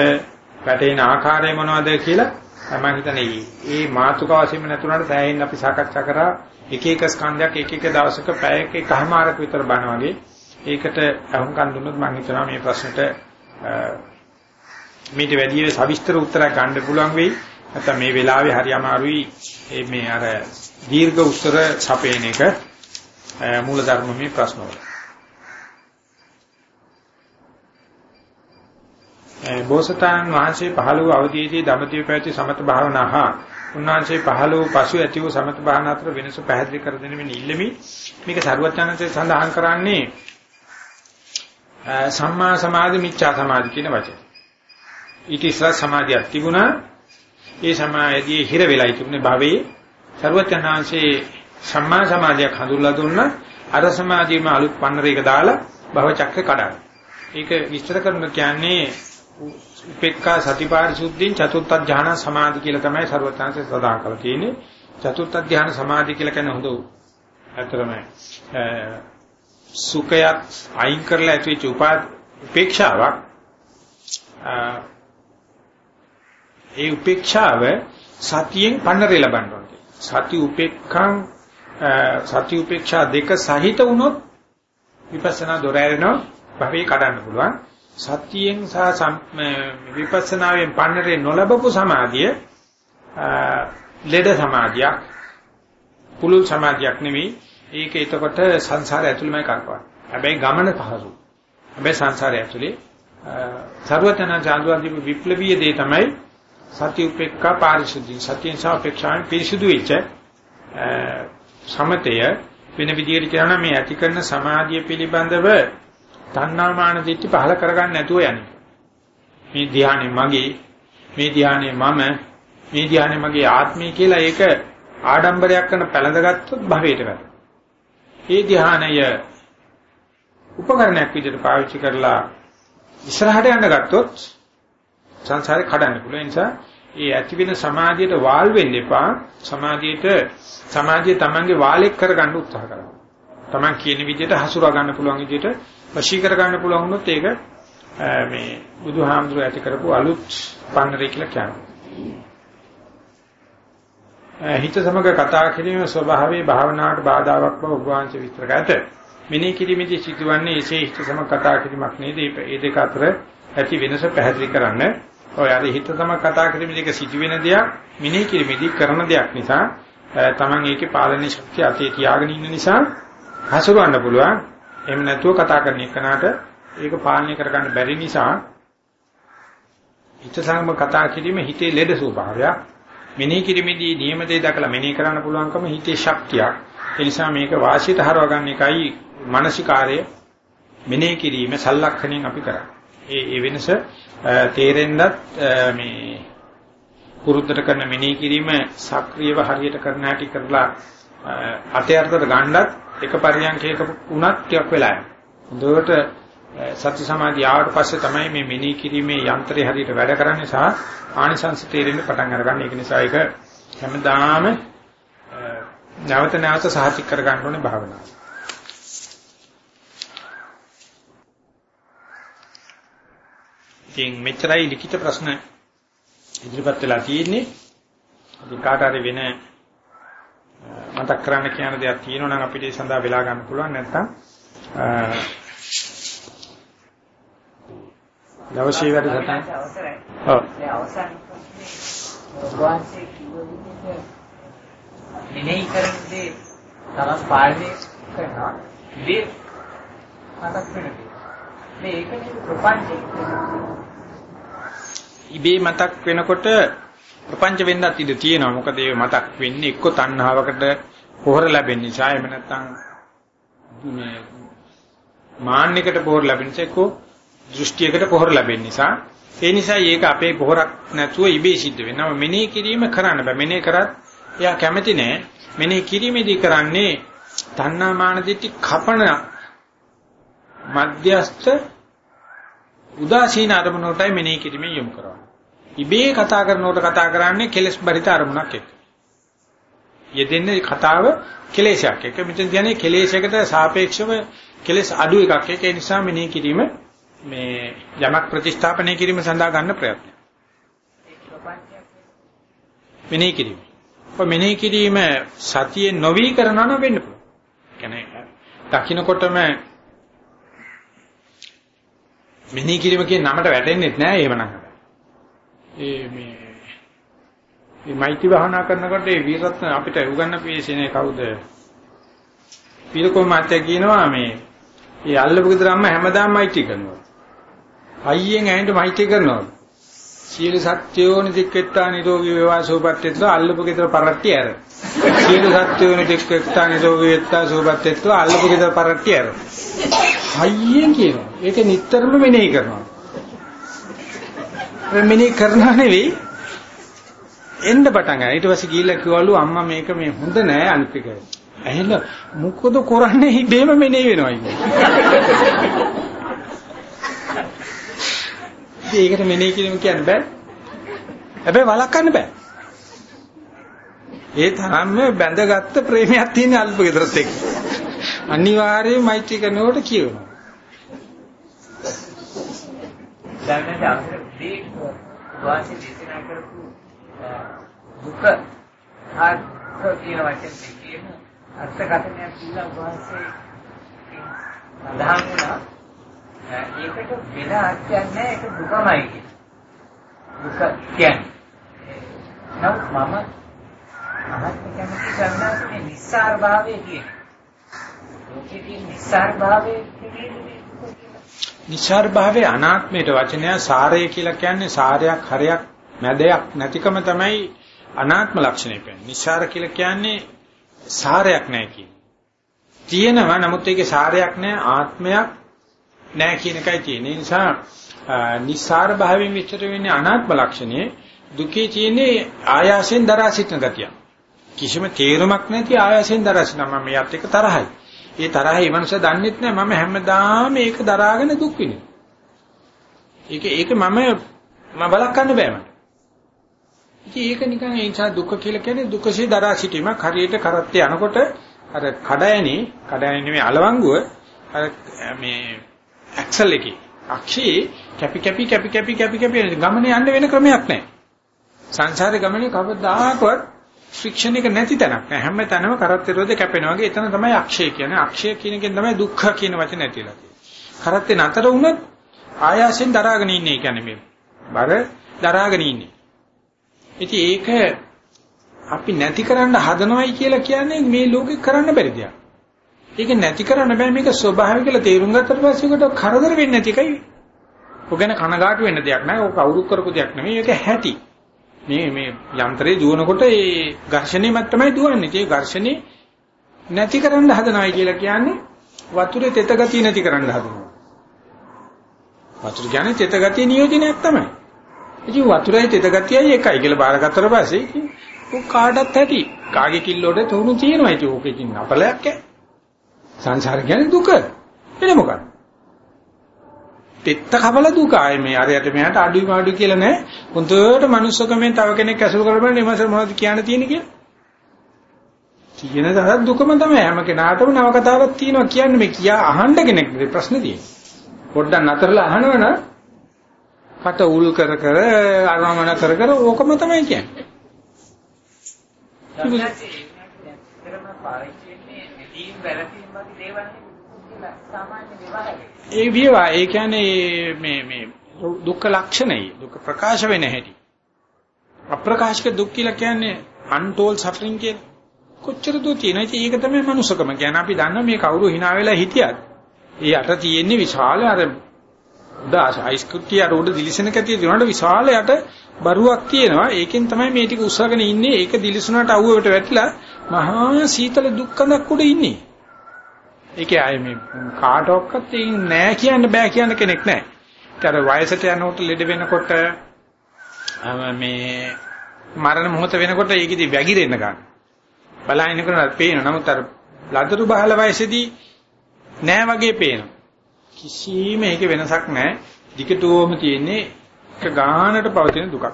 වැටෙන ආකාරය මොනවද කියලා මම හිතන්නේ. මේ මාතුකාව වශයෙන්ම නැතුණාට සෑහෙන්න අපි සාකච්ඡා කරා. එක එක ස්කන්ධයක් එක එක දවසක පැයක එකමාරක විතර බණ වගේ. ඒකට අහුම්කන් දුන්නොත් මම හිතනවා මේ ප්‍රශ්නට මේට වැඩි සවිස්තර උත්තරයක් ගන්න පුළුවන් වෙයි. නැත්නම් මේ වෙලාවේ හරි අමාරුයි. මේ අර දීර්ඝ උත්තර සපේන එක මූල ධර්මමේ ප්‍රශ්න වල. බෝසතාණන් වහන්සේ පහළ වූ අවදීදී දඹදිව පැවති සමත භාවනා හා උන්වහන්සේ පහළ වූ පසු ඇති වූ සමත භාවනා අතර වෙනස පැහැදිලි කර දෙන මෙන්න ඉල්ලමි. මේක සරුවචනන්සේ සඳහන් කරන්නේ සම්මා සමාධි මිච්ඡා සමාධි කියන වචන. ඊට ඉස්සර සමාධියක් තිබුණා. ඒ සමාධියේ හිර වෙලා තිබුණේ භවයේ. සරුවචනන්සේ සම්මා සමාධියක් හඳුල්ලා දුන්නා. අර සමාධියම අලුත් පන්නරයක දාලා භව චක්‍රේ කඩන. ඒක විස්තර කරන කියන්නේ උපේක්ඛා සතිපාරිශුද්ධින් චතුත්ථ ධානා සමාධි කියලා තමයි ਸਰවඥාන්සේ සදාන් කරලා තියෙන්නේ. චතුත්ථ ධානා සමාධි කියලා කියන්නේ හොඳ ඇත්තටම සුඛයක් අයින් කරලා ඇතිවෙච්ච උපේක්ෂාවක් ඒ උපේක්ෂාව සතියෙන් පන්නරේ ලබන්න ඕනේ. සති උපේක්ඛං සති උපේක්ෂා දෙක සහිත වුණොත් විපස්සනා දොර ඇරෙනවා භවේ කඩන්න පුළුවන්. සතියෙන් සහ විපස්සනාවෙන් පන්නරේ නොලබපු සමාධිය ලෙඩ සමාධියක් පුලුල් සමාධියක් නෙවෙයි. ඒක එතකොට සංසාරය ඇතුළෙමයි කරකවන්නේ. හැබැයි ගමන පහසු. හැබැයි සංසාරය ඇතුළේ. සර්වතන ජානුවාදී විප්ලවීය දේ තමයි සති උපේක්ඛා පාරිශුද්ධි. සතියෙන් සහ උපේක්ෂාවෙන් පිරිසුදු වෙච්ච සමතය වෙන විදිහට කියනවා මේ ඇති කරන සමාධිය පිළිබඳව තණ්හාමාන දිට්ඨි පහල කරගන්න නැතුව යන්නේ. මේ ධානය මගේ, මේ ධානය මම, මේ ධානය මගේ ආත්මය කියලා ඒක ආඩම්බරයක් කරන පැලඳගත්තොත් භවයට වැටෙනවා. මේ ධානය උපකරණයක් විදිහට පාවිච්චි කරලා ඉස්සරහට යන්න ගත්තොත් සංසාරේ කඩන්න පුළුවන්. ඒ නිසා ඒ ඇති වෙන සමාධියට වාල් වෙන්න එපා. සමාධියට සමාධිය Tamange වාලෙක් කරගන්න උත්සාහ කරනවා. Taman කියන විදිහට හසුරා ගන්න පුළුවන් විදිහට වශී කර ගන්න පුළුවන් වුණොත් ඒක මේ බුදුහාමුදුරුවෝ ඇති කරපු අලුත් පන්නරේ කියලා කියනවා. හිත සමග කතා කිරීම ස්වභාවයේ භාවනාවට බාධාවක් බව උභාංශ විස්තර කරත. මිනී කිරීමේදී සිදුවන්නේ එසේ හිත සමග කතා කිරීමක් නේද? මේ දෙක අතර ඇති වෙනස පැහැදිලි කරන්න. ඔය අර හිත සමග කතා කිරීමේදී සිදුවෙන දෙයක් මිනී කිරීමේදී කරන දෙයක් නිසා තමන් ඒකේ පාලනයේ ශක්තිය අතේ තියාගෙන ඉන්න නිසා හසුරවන්න පුළුවන්. එහෙම නැතුව කතා කරන එකනට ඒක පාලනය කරගන්න බැරි නිසා හිත සංගම කතා කිරීම හිතේ ලෙඩ ස්වභාවයක්. මෙනෙහි කිරීමේදී නියම දේ දකලා මෙනෙහි කරන්න පුළුවන්කම හිතේ ශක්තියක්. ඒ නිසා මේක වාසියට හරව ගන්න එකයි මානසිකාර්ය මෙනෙහි කිරීම සලලක්ෂණයෙන් අපි කරන්නේ. ඒ ඒ වෙනස තේරෙන්නත් මේ පුරුද්දට කරන මෙනෙහි කිරීම සක්‍රියව හරියට කරන හැටි කරලා අතයර්ථයට ගන්නත් එක පරියන්කයක වුණත් ටිකක් වෙලා යනවා. හොඳට සති සමාධිය ආවට පස්සේ තමයි මේ මෙනෙහි කිරීමේ යන්ත්‍රය හරියට වැඩ කරන්නේ සහ ආනිසංස තේරෙන්න පටන් අරගන්න. ඒක නිසා ඒක හැමදාම නැවත නැවත සාහිත කර ගන්න ඕනේ භාවනාව. ඉතින් මෙච්චරයි ලිඛිත ප්‍රශ්න ඉදිරිපත් වෙලා තියෙන්නේ. ඉතින් කාට හරි වෙන මතක් කරන්න කියන දෙයක් තියෙනවා නම් අපිට ඒ සඳහා වෙලා ගන්න පුළුවන්. නැත්නම් දවසේ වැඩ සටහන? ඔව්. ඒ අවසන් මෙනෙහි කරන්නේ තමස් පාලනය කරනවා. ඉතින් මතක් වෙනවා මේ ඒකනේ ප්‍රපංචය ඉබේ මතක් වෙනකොට ප්‍රපංච වෙන්නත් ඉඩ තියෙනවා. මොකද ඒ මතක් වෙන්නේ එක්ක තණ්හාවකට පොහොර ලැබෙන නිසා එහෙම නැත්නම් මේ මාන්නයකට පොහොර ලැබෙන නිසා එක්ක දෘෂ්ටියකට පොහොර ලැබෙන නිසා ඒ නිසා ඒක අපේ පොහොරක් නැතුව ඉබේ සිද්ධ වෙනවා. මෙනෙහි කිරීම කරන්න බෑ. මෙනෙහි කරත් එයා කැමති නෑ. මෙනෙහි කිරීමේදී කරන්නේ තණ්හා මාන දිටි කපන මධ්‍යස්ථ උදාසීන අරමුණටයි මෙනෙහි කිරීමෙන් යොමු කරන්නේ. ඉබේ කතා කරනකොට කතා කරන්නේ කෙලස් බරිත අරමුණක් එක්ක. යෙදෙන්නේ කතාව කෙලේශයක් එක්ක. මෙතන කියන්නේ කෙලේශයකට සාපේක්ෂව කෙලස් අඩු එකක්. ඒක නිසා මෙනෙහි කිරීම මේ යමක් ප්‍රතිස්ථාපනය කිරීම සඳහා ගන්න ප්‍රයත්නය. මෙනෙහි කිරීම. ඔය මෙනෙහි කිරීම සතියේ නොවි කරනවා නම් වෙන්න පුළුවන්. කියන්නේ දකින්නකොටම මෙනෙහි කිරීම කියන නමට වැටෙන්නේ නැහැ එහෙමනම්. ඒ මේ මේ මෛත්‍රී භාවනා කරනකොට ඒ වීරත්න අපිට උගන්න පියසනේ කවුද? පීරකෝ මාත්‍ය කියනවා මේ ඒ අල්ලපු ගෙදර අම්මා හැමදාම මෛත්‍රී කරනවා. අයියෙන් ඇහෙන්න මෛත්‍රී කරනවා. සියලු සත්‍යෝනි දික්කෙත්තා නිරෝගී වේවා සෝපත්ත්වා අල්ලපු ගෙදර පරට්ටි ඇර. සියලු සත්‍යෝනි දික්කෙත්තා නිරෝගී වෙත්තා සෝපත්ත්වා අල්ලපු ගෙදර පරට්ටි ඇර. අයියෙන් කියනවා. ඒක නිටතරම මෙනෙහි කරනවා. මෙනෙහි කරනා නෙවෙයි එන්න පටන් ගන්න. ඊට පස්සේ ගිහිල්ලා කිව්වලු අම්මා මේක මේ හොඳ නෑ අනිත් එක. ඇහෙලා මොකද කරන්නේ ඉබේම මෙනෙහි වෙනවා ඉන්නේ. ඒකට මෙනෙහි කිරීම කියන්න බෑ. හැබැයි වළක්වන්න බෑ. ඒ තරම්ම බැඳගත්ත ප්‍රේමයක් තියෙන අල්ප ගෙදරත් එක්ක. අනිවාර්යයෙන් මෛත්‍රී කරනකොට කියනවා. දැන් අන්තරදී වාසි දේශනා කරපු දුක ආත් කියන වචන දෙකේම අර්ථකථනයක් කියලා වාසි සඳහන් වුණා. ඒකට වෙන අර්ථයක් නැහැ ඒක දුකමයි කියන්නේ. දුක කියන්නේ. නමුත් මම අහන්න කැමති ගන්නානේ නිස්සාර භාවය කියන්නේ. ලෝකයේ නිස්සාර භාවය කියන්නේ නිස්සාර භාවයේ අනාත්මයට වචනය සාරය කියලා කියන්නේ සාරයක් හරයක් මැදයක් නැතිකම තමයි අනාත්ම ලක්ෂණය කියන්නේ. නිස්සාර කියලා කියන්නේ සාරයක් නැහැ කියන්නේ. තියෙනවා නමුත් ඒකේ සාරයක් නැහැ ආත්මයක් නැහැ කියන එකයි තියෙන්නේ. ඒ නිසා නිස්සාර භාවයෙන් විචතර වෙන්නේ අනාත්ම ලක්ෂණය දුකේ තියෙන්නේ ආයාසයෙන් දරා සිටින ගතිය. කිසිම තේරුමක් නැති ආයාසයෙන් දරා සිටින මම මෙයත් එක තරහයි. ඒ තරහේ මනස දන්නෙත් නැහැ මම හැමදාම ඒක දරාගෙන දුක් විඳිනවා. ඒක ඒක මම මම බලක් ගන්න බෑ මට. ඉතින් ඒක නිකන් ඒ නිසා දුක කියලා කියන්නේ දුකසේ දරා සිටීමක් හරියට කරත්තේ යනකොට අර කඩයනේ කඩයනේ නෙමෙයි අලවංගුව අර මේ ඇක්සල් එකේ අක්ෂේ කැපි කැපි කැපි කැපි කැපි කැපි ගමනේ යන්න වෙන ක්‍රමයක් නැහැ. සංසාරේ ගමනේ කවදාකවත් ෆ්‍රික්ෂන් එක නැති තැනක් නෑ. හැම තැනම කරත් රෝධ කැපෙනවා වගේ එතන තමයි අක්ෂය කියන්නේ. අක්ෂය කියන එකෙන් තමයි දුක්ඛ කියන වචනේ ඇතිලා තියෙන්නේ. කරත්තේ නතර වුණොත් ආයාසෙන් දරාගෙන ඉන්නේ කියන්නේ මේ. බර දරාගෙන ඉන්නේ. ඉතින් ඒක අපි නැති කරන්න හදනවයි කියලා කියන්නේ මේ ලෝකේ කරන්න බැරි දෙයක්. ඒක නැති කරන්න බෑ මේක ස්වභාවය කියලා තේරුම් ගත්තට පස්සේ උකට කරදර වෙන්නේ නැති එකයි. ඔක ගැන කනගාටු වෙන්න දෙයක් නෑ. ඔක අවුරුදු කරපු දෙයක් නෙමෙයි. ඒක හැටි. මේ මේ යන්ත්‍රේ දුවනකොට ඒ ඝර්ෂණය මත තමයි දුවන්නේ. ඒ ඝර්ෂණේ නැති කරන්න හදනවයි කියලා කියන්නේ වතුරේ තෙත ගතිය නැති කරන්න හදනවා. වතුර කියන්නේ තෙත ගතිය නියෝජනයක් තමයි. ඉතින් වතුරයි තෙත ගතියයි එකයි කියලා බාරගත්තට පස්සේ ඉතින් ඔක් කාටත් ඇති. කාගේ කිල්ලෝට තුණු තියෙනවා. ඉතින් ඕකකින් අපලයක් ඈ. සංසාර කියන්නේ දුක. එන මොකක්ද? තෙත්ත කවල දුක ආයේ මේ අරයට මෙයාට අඩුයි මාඩු කියලා නෑ. හොඳට manussකමෙන් තව කෙනෙක් ඇසුරු කරපන් එමසර මොනවද කියන්න තියෙන්නේ කියලා. තියෙන තරම් දුකම තමයි හැම කෙනාටම නව කතාවක් තියෙනවා කියන්නේ මේ කියා අහන්න කෙනෙක් ප්‍රශ්න තියෙන්නේ. පොඩ්ඩක් නතරලා අහනවනම් කට උල් කර කර අරමන කර කර ඕකම තමයි කියන්නේ. ඒ විවා ඒ කියන්නේ මේ මේ දුක්ඛ ලක්ෂණයි දුක්ඛ ප්‍රකාශ වෙන හැටි. අප්‍රකාශක දුක් කියලා කියන්නේ untold suffering කියලා. කොච්චර දෝ තියෙන ඉතින් ඒක තමයි මනුස්සකම කියන්නේ අපි දන්නවා මේ කවුරු hina වෙලා හිටියත් ඒ යට තියෙන්නේ විශාල අර උදාස හයිස්කුට්ටිය අර උඩ දිලිසෙන කතිය දිනනට විශාල යට බරුවක් තියෙනවා. ඒකෙන් තමයි මේ ටික උස්සගෙන ඉන්නේ. ඒක දිලිසුනට අවුවට වැටිලා මහා සීතල දුක්ඛඳක් උඩ ඉන්නේ. ඒකේ ආයේ මේ කාටවත් ඒ නෑ කියන්න බෑ කියන කෙනෙක් නෑ. ඊට වයසට යනකොට ලෙඩ වෙනකොට මේ මරණ මොහොත වෙනකොට ඒකෙදි වැగిරෙන්න ගන්න. බලහින්න කරනත් පේනවා. නමුත් අර ලදරු බහල වයසේදී නෑ වගේ පේනවා. කිසිම ඒක වෙනසක් නෑ. දිගටම තියෙන්නේ එක ගානට පවතින දුකක්.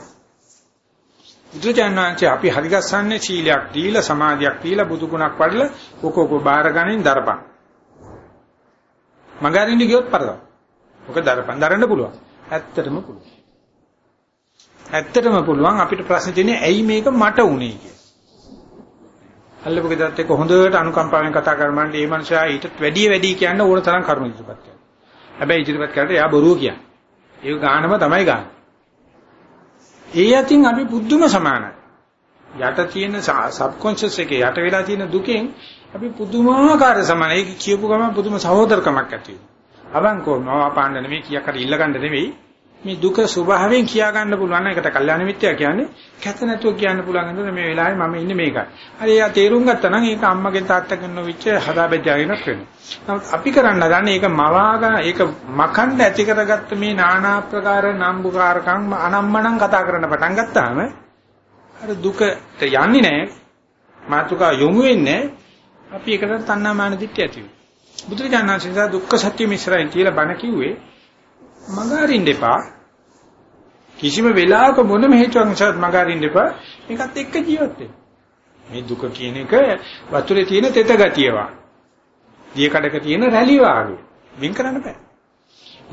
බුදුචානන්සේ අපි හරිගස්සන්නේ සීලයක් දීලා සමාධියක් දීලා බුදු ගුණක් වඩලා ඔකෝක බාහිර ගණන් දරපන්. මගහරින්න ගියොත් පරදක්. ඔක දරපන් දරන්න පුළුවන්. ඇත්තටම පුළුවන්. ඇත්තටම පුළුවන් අපිට ප්‍රශ්නේ තියෙන්නේ ඇයි මේක මට උනේ කියලා. අල්ලපු ගෙදරත් එක්ක හොඳට අනුකම්පාවෙන් කතා කරමන්නේ මේ මනුස්සයා ඊටත් වැඩි වැඩි කියන්න ඕන තරම් කරුණු ඉදිරිපත් කරනවා. හැබැයි ඉදිරිපත් කරලා එයා බොරුව කියන්නේ. ඒක ගානම තමයි ගන්න. ඒ අතින් අපි බුද්ධම සමානයි. යට තියෙන සබ්කොන්ෂස් එකේ යට වෙලා තියෙන දුකෙන් අපි පුදුමාකාර සමානයි. ඒක කියපු ගමන් පුදුම සහෝදරකමක් ඇති වෙනවා. අවංකව නවාපාණ්ඩ නෙමෙයි කියක් හරි ඉල්ලගන්න නෙමෙයි. මේ දුක ස්වභාවයෙන් කියා ගන්න පුළුවන් එකට කල්යාණ මිත්‍යා කියන්නේ කැත නැතුව කියන්න පුළුවන් නේද මේ වෙලාවේ මම ඉන්නේ මේකයි. හරි එයා තේරුම් ගත්තා නම් ඒක අම්මගෙන් තාත්තගෙන් නොවිච්ච හදාබෙජාගෙනක් වෙනවා. නමුත් අපි කරන්න ගන්නේ ඒක මවාගෙන ඒක මකන්න ඇති කරගත්ත මේ নানা ආකාර නම්බුකාරකම් අනම්මනම් කතා කරන්න පටන් ගත්තාම අර දුකට යන්නේ නැහැ. මාතුකා යොමු වෙන්නේ අපි ඒකට තණ්හාමාන දිට්ඨිය ඇති වෙනවා. බුදුරජාණන් වහන්සේ දුක්ඛ සත්‍ය මිශ්‍රයෙන් කියලා බණ කිව්වේ මගහරින්න එපා. කිසිම වෙලාවක මොනම හේතුවක් නිසාත් මගහරින්න එපා. මේකත් එක්ක ජීවත් වෙන්න. මේ දුක කියන එක වතුරේ තියෙන තෙත ගතියවා. දිය කඩක තියෙන රැලි වාගේ. වින් කරන්න බෑ.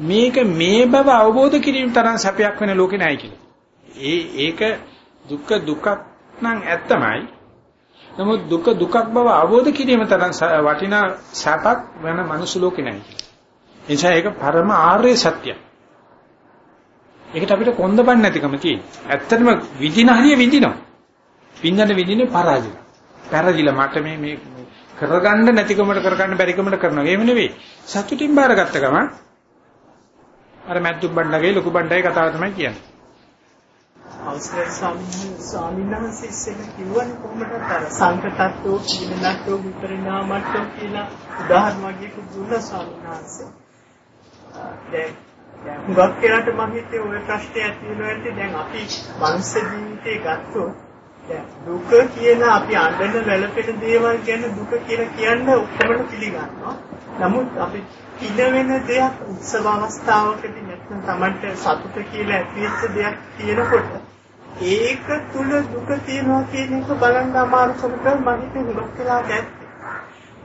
මේක මේ බව අවබෝධ කිරීම තරම් සැපයක් වෙන ලෝකේ නැහැ කියලා. ඒ ඒක දුක දුකක් නම් ඇත්තමයි. නමුත් දුක දුකක් බව අවබෝධ කිරීම තරම් වටිනා සැපක් වෙන මනුස්ස ලෝකේ නැහැ කියලා. නිසා ඒක පරම ආර්ය සත්‍යයි. ඒකට අපිට කොන්දපන් නැතිකම තියෙනවා. ඇත්තටම විඳින හරිය විඳිනවා. විඳින විඳින්නේ පරාජය. පෙරදිලා මට මේ මේ කරගන්න නැතිකමට කරගන්න බැරිකමට කරනවා. එහෙම නෙවෙයි. සතුටින් බාරගත්ත ගමන් අර මැද්දුම් බණ්ඩගේ ලොකු බණ්ඩගේ කතාව තමයි කියන්නේ. අවසරයි ස්වාමීන් වහන්සේ ඉස්සෙල්ලා කිව්වනේ කොහොමද අර සංකතත්වෝ කිනනත්වෝ විපරිණාමත්වෝ කියලා උදාහරණ වගේ දුන්නා ස්වාමීන් වහන්සේ. දැන් දැන් හුඟක් වෙලාට මම හිතේ ওই ප්‍රශ්නේ ඇති වෙනවා දැන් අපි මනුස්ස ජීවිතේ ගත්තොත් දැන් දුක කියන අපි අඬන වැළපෙන දේවල් ගැන දුක කියලා කියන්න ඔක්කොම පිළිගන්නවා. නමුත් අපි පින වෙන දෙයක් උත්සව අවස්ථාවකදී නැත්නම් Tamanට සතුට කියලා ඇතිවෙච්ච දෙයක් කියනකොට ඒක තුල දුක තියෙනවා කියන එක බලන්න අමාරුකමට මම හිතේ හුඟක් වෙලාට ඇත්තේ.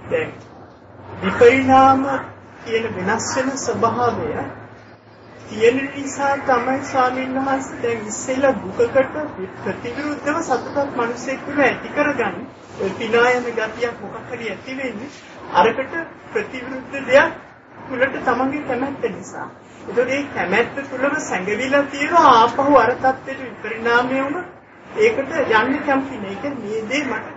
දැන් විපරිණාම කියන වෙනස් වෙන ස්වභාවය තියෙන නිසා තමයි ස්වාමීන් වහන්සේ දැන් ඉස්සෙල්ලා දුකකට ප්‍රතිවිරුද්ධව සතුටක් මිනිසෙක් තුළ ඇති කරගන්නේ. ඔය පිනායන ගතියක් මොකක් හරි ඇති වෙන්නේ අරකට ප්‍රතිවිරුද්ධ දෙයක් තුළට තමන්ගේ කැමැත්ත නිසා. ඒතකොට මේ කැමැත්ත තුළම සැඟවිලා තියෙන ආපහු අර තත්ත්වෙට විපරිණාමය වුණ ඒකට යන්න කැමති නෑ. ඒක මේ දේ මට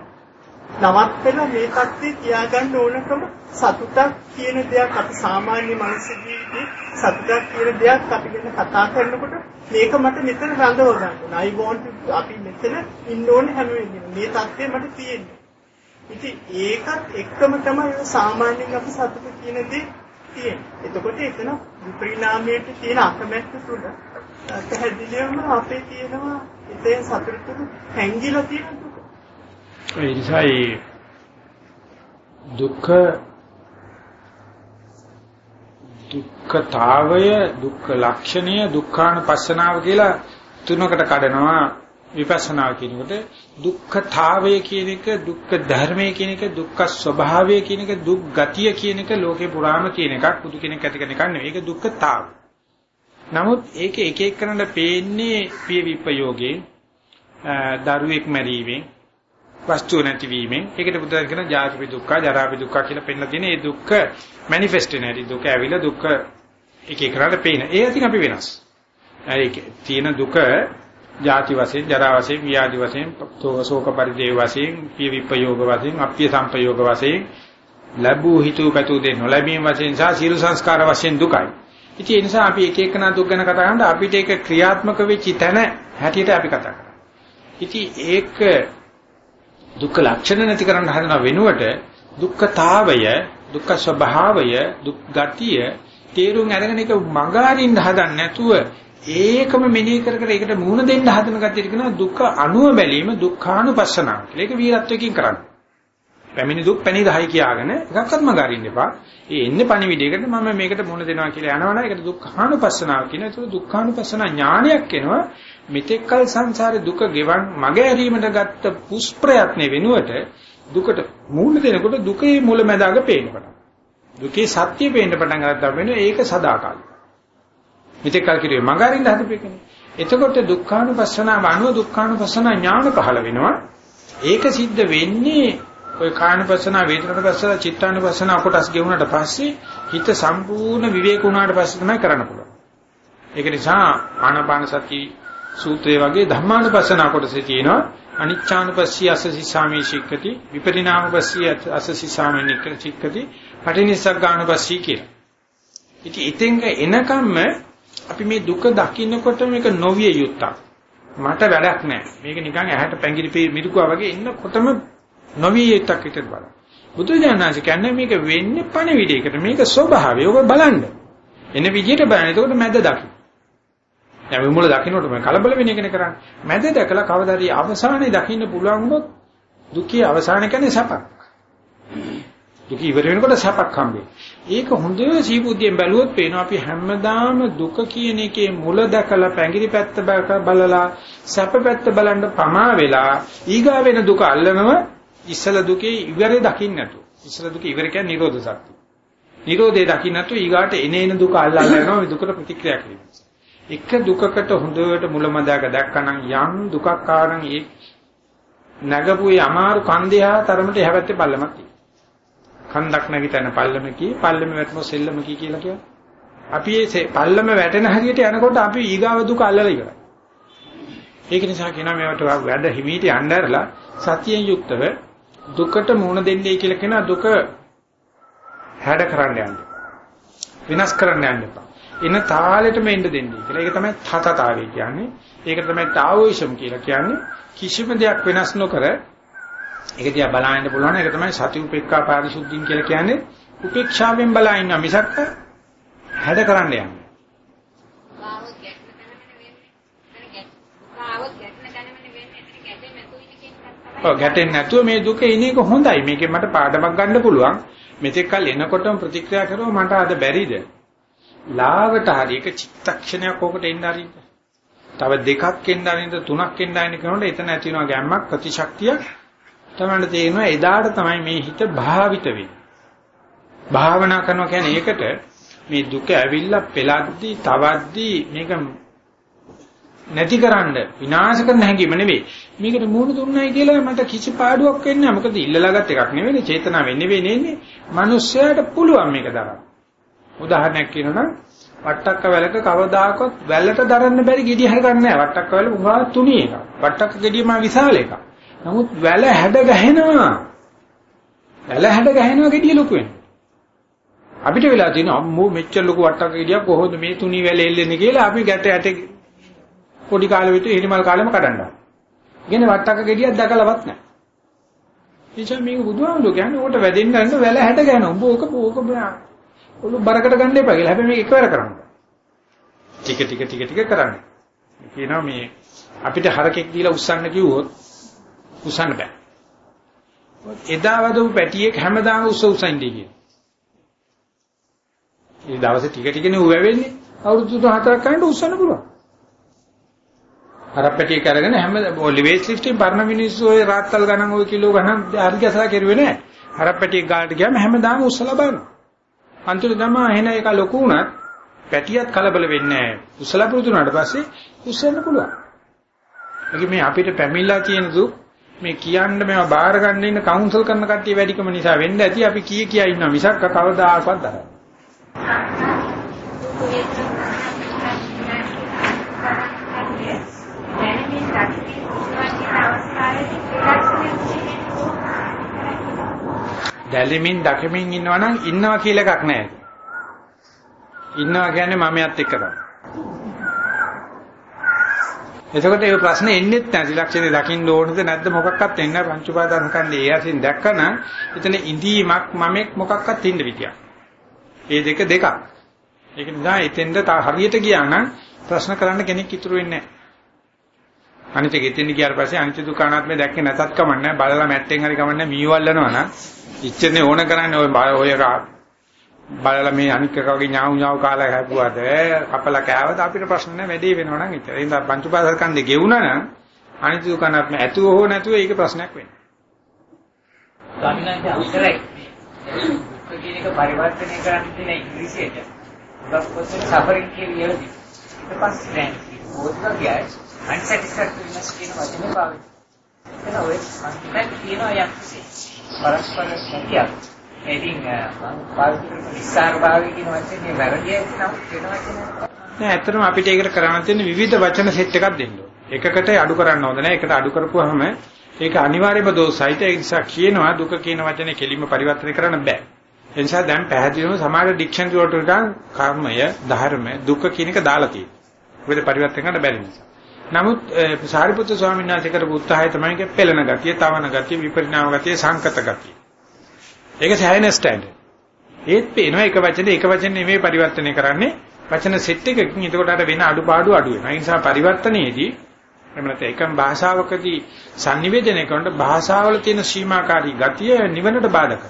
නවත්තලා මේ தත්ත්වේ තියාගන්න ඕනකම සතුටක් කියන දෙයක් අපි සාමාන්‍ය මනස ජීවිතේ සතුටක් කියන දෙයක් අපි ගැන කතා කරනකොට මේක මට මෙතන රඳව ගන්න. I want to අපි මෙතන ඉන්න ඕනේ හැම වෙලේම. මේ தත්ත්වය මට තියෙන්නේ. ඉතින් ඒකත් එක්කම තමයි සාමාන්‍යයෙන් අපි සතුට කියන දේ තියෙන්නේ. එතකොට එතන විපරිණාමයට තියෙන අකමැත්ත තුල පැහැදිලිවම අපේ තියෙනවා ඉතින් සතුට තුල හැංගිලා තියෙන ඒ නිසා ඒ දුක්ඛ දුක්ඛතාවය දුක්ඛ ලක්ෂණය දුක්ඛානුපස්සනාව කියලා තුනකට කඩනවා විපස්සනා කියනකොට දුක්ඛතාවය කියන එක දුක්ඛ ධර්මය කියන එක දුක්ඛ ස්වභාවය කියන එක දුක් ගතිය කියන එක ලෝකේ පුරාම තියෙන එකක් බුදු කෙනෙක් ඇති කරන එකක් නෙවෙයි ඒක දුක්ඛතාව. නමුත් ඒක එක එක කරන්න පේන්නේ පිය විපයෝගේ දරුවෙක් මැරීමෙන් වස්තු නැතිවීමෙන් ඒකට බුදුන් කියන ජාතිපි දුක්ඛ ජරාපි දුක්ඛ කියලා පෙන්නලා තියෙන ඒ දුක්ඛ මැනිෆෙස්ට් වෙන හැටි දුක ඇවිල්ලා දුක්ඛ එක එක කරලා පේන. ඒ අතින් අපි වෙනස්. ඒක තියෙන දුක ජාති වශයෙන් ජරා වශයෙන් ව්‍යාධි වශයෙන් ශෝක පරිදේ වශයෙන් පිය විපයෝග වශයෙන් අප්පිය සංපයෝග වශයෙන් ලැබූ හිතු පැතු දෙ නොලැබීම වශයෙන් සහ සියලු සංස්කාර වශයෙන් දුකයි. ඉතින් ඒ නිසා අපි එක එකනා දුක් ගැන කතා කරනකොට අපිට ඒක ක්‍රියාත්මක වෙච්ච තැන හැටියට අපි කතා කරනවා. ඉතින් ඒක දුක්ඛ ලක්ෂණ නැති කරන්න හදන වෙනුවට දුක්ඛතාවය දුක්ඛ ස්වභාවය දුක් ගතිය තේරුම් අරගෙන ඒක මඟ අරින්න හදන්නේ නැතුව ඒකම මෙනෙහි කර කර ඒකට මුහුණ දෙන්න හදන කතියට කියනවා දුක්ඛ අනුව බැලීම දුක්ඛානුපස්සනාව කියලා. ඒක වීරත්වයෙන් කරන්නේ. පැමිණි දුක් පැණි 10 කියාගෙන එකක්වත් මඟ අරින්න එපා. ඒ එන්නේ පණිවිඩයකට මම මේකට මුහුණ දෙනවා කියලා යනවනම් ඒකට දුක්ඛානුපස්සනාව කියන. ඒක දුක්ඛානුපස්සන ඥානයක් එනවා. මෙතෙක්කල් සංසාරේ දුක ගෙවන් මඟ ඇරීමට ගත්ත පුස්ප්‍රයත්න වෙනුවට දුකට මූල දෙනකොට දුකේ මුලැමැදාග පේන්න පටන් දුකේ සත්‍ය පේන්න පටන් ගන්නවා වෙන ඒක සදාකාලික. මෙතෙක් කල් කිරුවේ මගහරින්න හදපෙකනේ. එතකොට දුක්ඛානුපස්සනාව අනුව දුක්ඛානුපස්සනා ඥාන පහළ වෙනවා. ඒක සිද්ධ වෙන්නේ ඔය කායනුපස්සනා වේදනානුපස්සනා චිත්තානුපස්සනා කොටස් ගෙවුනට පස්සේ හිත සම්පූර්ණ විවේක වුණාට පස්සේ තමයි කරන්න පුළුවන්. ඒක නිසා ආනාපාන සති සූත්‍රයේ වගේ ධම්මානුපස්සනා කොටසේ තියෙනවා අනිච්චානුපස්සී අසසි සාමී ශික්කති විපරිණාමපස්සී අසසි සාමී නික්කති පටිනිස්සග්ගානුපස්සී කියලා. ඉතින් ඉතින්ක එනකම්ම අපි මේ දුක දකින්නකොට මේක නොවිය යුත්තක්. මට වැඩක් නැහැ. මේක නිකන් ඇහැට පැංගිරි මිරිකුවා වගේ ඉන්නකොටම නොවිය යුත්තක් හිතට බලන්න. බුදුජානනාංශ කියන්නේ මේක වෙන්නේ පණවිඩයකට. මේක ස්වභාවය. ඔබ බලන්න. එන විදියට බලන්න. එතකොට මැද දකින්න. දැන් මේ මුල දකින්නට මම කලබල වෙන එකනේ කරන්නේ. මැද දැකලා කවදාද අවසානයේ දකින්න පුළුවන් වොත් දුකේ අවසාන කියන්නේ සපක්. දුක ඉවර වෙනකොට සපක් හම්බෙන්නේ. ඒක හොඳ සීබුද්ධියෙන් බැලුවොත් පේනවා අපි හැමදාම දුක කියන එකේ මුල දැකලා පැංගිරි පැත්ත බලලා සැප පැත්ත බලන්න පමා වෙලා ඊගා වෙන දුක අල්ලනව ඉස්සල දුකේ ඉවරේ දකින්න නැතු. ඉස්සල දුක ඉවර කියන්නේ නිරෝධ සත්‍ය. නිරෝධේ දකින්න නැතු ඊගාට එනේන දුක අල්ලලා යනවා මේ දුකට ප්‍රතික්‍රියා කිරීම. එක දුකකට හොඳට මුලමදාක දැක්කනම් යම් දුකක් ආවනම් ඒ නැගපු ඒ අමාරු කන්දේ තරමට හැවැත්තේ පල්ලමක් තියෙනවා. කන්දක් නැගිටින පල්ලමකී පල්ලම වැටෙන සෙල්ලමකී කියලා කියනවා. අපි මේ පල්ලම වැටෙන හැටියට යනකොට අපි ඊගාව දුක අල්ලලා ඉවරයි. ඒක නිසා කියනවා මේවට වැඩ හිමීට යnderලා සතියෙන් යුක්තව දුකට මුහුණ දෙන්නේ කියලා කියනවා දුක හැඩ කරන්න යන්න. විනාශ කරන්න යන්න එපා. එන තාලෙටම එන්න දෙන්නේ කියලා. ඒක තමයි තතතාවය කියන්නේ. ඒක තමයි තාවෝයිසම් කියලා කියන්නේ. කිසිම දෙයක් වෙනස් නොකර ඒක දිහා බලන්න පුළුවන්. ඒක තමයි සති උපේක්ඛා පාරිශුද්ධින් කියලා කියන්නේ. උපේක්ෂාවෙන් බලා ඉන්න මිසක් හැඩ කරන්න යන්නේ. ඔව් ගැටෙන්නේ නැතුව මේ දුක එන එක හොඳයි. මේකෙන් මට පාඩමක් ගන්න පුළුවන්. මෙතෙක් කල් එනකොටම ප්‍රතික්‍රියා කරුවා මට අද බැරිද? ලාවට හරි එක චිත්තක්ෂණයක් ඕකට එන්න හරිද? තව දෙකක් එන්න හරිද තුනක් එන්න හරිද කරනකොට එතන ඇති වෙනවා ගැම්මක් ප්‍රතිශක්තියක් තමයි තේරෙනවා එදාට තමයි මේ හිත භාවිත වෙන්නේ. භාවනා කරනවා කියන්නේ ඒකට මේ දුක ඇවිල්ලා පෙලද්දී තවද්දී මේක නැතිකරන්න විනාශ කරන්න හැංගීම නෙවෙයි. මේකට මූණ දුන්නයි කියලා මට කිසි පාඩුවක් වෙන්නේ නැහැ. මොකද ඉල්ලලා ගත් එකක් නෙවෙයි. චේතනාව වෙන්නේ වෙන්නේ. මිනිස්සයාට පුළුවන් මේක දරන්න. උදාහරණයක් කියනනම් වට්ටක්ක වැලක කවදාකවත් වැල්ලට දරන්න බැරි ගෙඩිය හරි ගන්න නැහැ. වට්ටක්ක වැල උගා තුනි එකක්. වට්ටක්ක ගෙඩිය මා විශාල එකක්. නමුත් වැල හැඩ ගැහෙනවා. වැල හැඩ ගැහෙනවා ගෙඩිය ලොකු වෙනවා. අපිට වෙලා තියෙන අම්මෝ මෙච්චර ලොකු වට්ටක්ක ගෙඩියක් කොහොමද මේ තුනි වැල එල්ලෙන්නේ කියලා අපි ගැට ඇට පොඩි කාලෙ විතර හිරිමල් කාලෙම කඩන්නා. ඉගෙන වට්ටක්ක ගෙඩියක් දැකලවත් නැහැ. එනිසා මේක බුදුහාමුදුරු කියන්නේ උකට වැදෙන්න ගන්න වැල හැඩ ගැහෙනවා. උඹ ඕක ඕක ඔලු බරකට ගන්න එපා කියලා. හැබැයි මේක එකවර කරන්න. ටික ටික ටික ටික කරන්න. කියනවා මේ අපිට හරකෙක් දීලා උස්සන්න කිව්වොත් උස්සන්න බෑ. එදා වදපු පැටියෙක් හැමදාම උස්ස උස්සන්නේ කියන. ඒ දවසේ ටික ටිකනේ ඌ වැවෙන්නේ. අවුරුදු 4ක් කරනට උස්සන්න පුළුවන්. හරප්පැටියෙක් අරගෙන හැම ලිවේස් ලිෆ්ටින් පරණ මිනිස්සු ඔය රාත්තල් ගණන් ඔය කිලෝ ගණන් හරි ගැසලා කෙරුවේ නෑ. හරප්පැටියෙක් ගාලට ගියාම හැමදාම උස්සලා බලනවා. අන්තිමට තමයි එහෙන එක ලොකු වුණත් පැටියත් කලබල වෙන්නේ නැහැ. උසලා පුරුදු වුණාට පස්සේ උස්සන්න පුළුවන්. ඒක මේ අපිට පැමිණලා තියෙන දුක් මේ කියන්න මේවා බාර ගන්න ඉන්න කවුන්සල් කරන කට්ටිය වැඩිකම නිසා වෙන්න ඇති අපි කී කියා ඉන්නවා මිසක් කවදාකවත් දරන්නේ. දැලෙමින් දකමින් ඉන්නවා නම් ඉන්නවා කියලා එකක් නැහැ. ඉන්නවා කියන්නේ මමයත් එක්ක තමයි. එතකොට ඒ ප්‍රශ්නේ එන්නේ නැහැ. ත්‍රිලක්ෂණේ දකින්න ඕනද නැද්ද මොකක්වත් එන්නේ නැහැ. පංච උපාදාන කන්නේ ඒ අසින් දැක්කනම් එතන ඉඳීමක් මමෙක් මොකක්වත් ඉන්න විදියක්. ඒ දෙක දෙකක්. ඒක නිසා එතෙන්ද තා හරියට ගියා නම් ප්‍රශ්න කරන්න කෙනෙක් ඉතුරු වෙන්නේ නැහැ. අනිත් එක එතෙන් ගියාට පස්සේ අනිත් දුකානාත්මේ දැක්කේ නැතත් කමන්නේ බලලා මැට්ටෙන් හරි කමන්නේ මීවල්ලනවා නම් ඉච්චනේ ඕන කරන්නේ ඔය ඔය බලලා මේ අනික් එකකගේ ඥාව් ඥාව් කාලා හැපුවාද කපලා කෑවද? අපිට ප්‍රශ්න නැහැ. වැඩේ වෙනවා නම් ඉතින්. ඒ නිසා පංච උපාසක කන්දේ ගෙවුනා නම් අනිත් දුකානාත්ම ඇතුව හෝ නැතුව ඒක ප්‍රශ්නයක් වෙන්නේ. ස්වාමීන් වහන්සේ අතරයි දුක්ඛ කියන එක පරිවර්තනය කරන්න තියෙන ඉංග්‍රීසියට ගොඩක් පොතේ සෆරින් කියන ඉයලදී ඊට පස්සේ දැන් පොත්ක ගියයි අන්සැටිස්ෆැක්ටරිනස් කියන වචනේ පාවිච්චි කරනවා. ඔය මම කියනවා යක්ෂි පරස්පර සතියක් ඉතින් මම පාවිච්චි කරන විස්තර භාවය කියන වචනේ වැරදියි නම් වෙන වචනයක් නෑ ඇත්තටම අපිට ඒකට කරන්න තියෙන විවිධ වචන සෙට් එකක් දෙන්න ඕනේ. එකකට අඩු කරන්න ඕනේ නෑ. එකට අඩු කරපුවාම ඒක අනිවාර්යයෙන්ම දෝෂයිත. ඒ නිසා කියනවා දුක කියන වචනේ කෙලින්ම පරිවර්තනය කරන්න බෑ. ඒ නිසා දැන් පැහැදිලිවම සමාජ ඩික්ෂනරි වලට උඩන් කර්මය, ධර්ම, දුක කියන එක දාලා තියෙනවා. මොකද පරිවර්තන කරන්න බැරි නිසා. නමුත් සාරිපුත්‍ර ස්වාමීන් වහන්සේ කරපු උත්සාහය තමයි කිය පෙළෙන ගතිය, තවන ගතිය, විපරිණාම ගතිය, සංකත ගතිය. ඒක සෑහෙන ස්ටෑන්ඩඩ්. ඒත් පේනවා එක වචනේ එක වචනේ නෙමෙයි පරිවර්තනය කරන්නේ. වචන සෙට් එකකින් එතකොට අර වෙන අඩුපාඩු අඩු වෙනවා. ඒ නිසා පරිවර්තනයේදී එහෙම නැත්නම් එකම භාෂාවකදී sannivedana කරනකොට භාෂාවල තියෙන සීමාකාරී ගතිය නිවනට බාධක.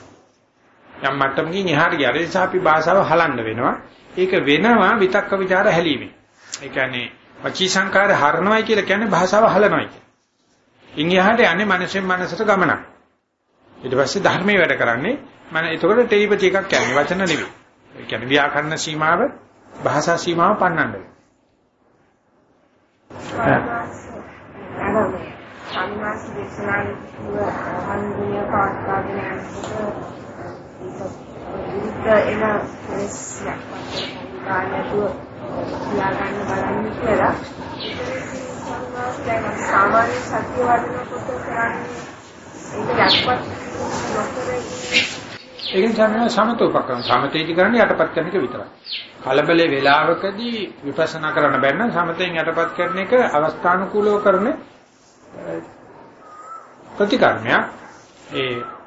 යම් මට්ටමකින් එහාට ගියා. ඒ නිසා අපි භාෂාව හලන්න වෙනවා. ඒක වෙනවා විතක්ක ਵਿਚාර හැලීමෙන්. ඒ කියන්නේ වචී සංකාර හරනවයි කියලා කියන්නේ භාෂාව හලනවයි කියන්නේ. ඉන් එහාට යන්නේ මනසෙන් මනසට ගමනක්. ඊට පස්සේ ධර්මයේ වැඩ කරන්නේ මම එතකොට ටෙලිපති එකක් කියන්නේ වචන නෙවෙයි. ඒ කියන්නේ ව්‍යාකරණ සීමාව භාෂා සීමාව පන්නන්න වෙනවා. සම්මාස දේශනාවේ හන්දිය පාස්කාගෙන යනකොට ඒක එන ප්‍රශ්නයක් ගන්නතුව තියාගන්න බලන්න කියලා සම්මාස දැන් සාමාන්‍ය සත්‍ය වඩනකොට කරන්නේ ඒක යක්වත් නොකර ඒකෙන් තමයි සමත උපක්‍රම සමතේදි කරන්නේ යටපත් කරන එක විතරයි. කලබලේ වේලාවකදී විපස්සනා කරන්න බැන්න සමතෙන් යටපත් කරන එක අවස්ථානුකූලව කරන ප්‍රතිකර්මයක්. ඒ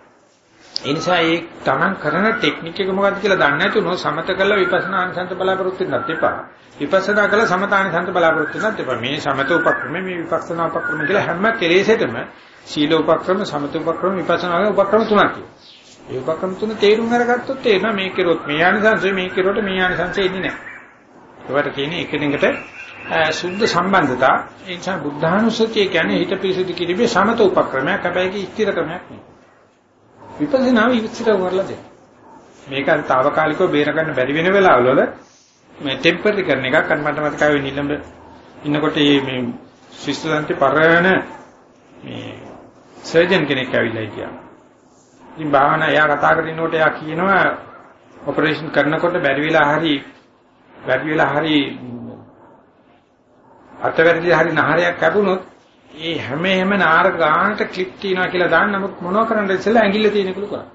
ඒ නිසා ඒ තමන් කරන ටෙක්නික් එක මොකක්ද කියලා දන්නේ නැතුනොත් සමත කළා විපස්සනා ආනිසංස බලාපොරොත්තු වෙන්නත් එපා. විපස්සනා කළා සමත ආනිසංස බලාපොරොත්තු වෙන්නත් එපා. මේ සමත උපක්‍රම මේ විපස්සනා උපක්‍රම කියලා හැම කෙලෙසෙටම සීල උපක්‍රම සමත උපක්‍රම විපස්සනා උපක්‍රම තුනක් තියෙනවා. ඒ උපක්‍රම තුන තේරුම් අරගත්තොත් තේරෙනවා මේ කෙරොත් මේ ආනිසංසය මේ කෙරොට මේ ආනිසංසය ඉන්නේ නැහැ. ඒවට කියන්නේ එකිනෙකට සුද්ධ සම්බන්ධතා. ඒ නිසා බුද්ධානුස්සතිය කියන්නේ හිත පිරිසුදු කිරීමේ සමත උපක්‍රමයක්. හැබැයි ඒක ස්ථිර ක්‍රමයක් නෙවෙයි. විපස්සනාව ඉස්තිර කරලා දෙන්න. මේක తాවකාලිකව බේර ගන්න බැරි වෙන වෙලාවවල මේ ටෙම්පරරි කරන එකක් අන්න මට මතකයි වෙ නිලඹ ඉන්නකොට මේ ස්විස්ලන්තේ පරණ මේ සර්ජන් කෙනෙක් ඇවිල්ලා හිටියා. ඉතින් භාවනා එයා කතා කරගෙන ඉන්නකොට එයා කියනවා ඔපරේෂන් කරනකොට බැරි වෙලා හරි බැරි වෙලා හරි අතවැරදි හරි නහරයක් කැපුණොත් ඒ හැම හැම නාර ගානට ක්ලිප් තියනවා කියලා දාන්න නමුත් මොනව කරන්නද ඉස්සෙල්ලා ඇඟිල්ල තියෙනකලු කරා.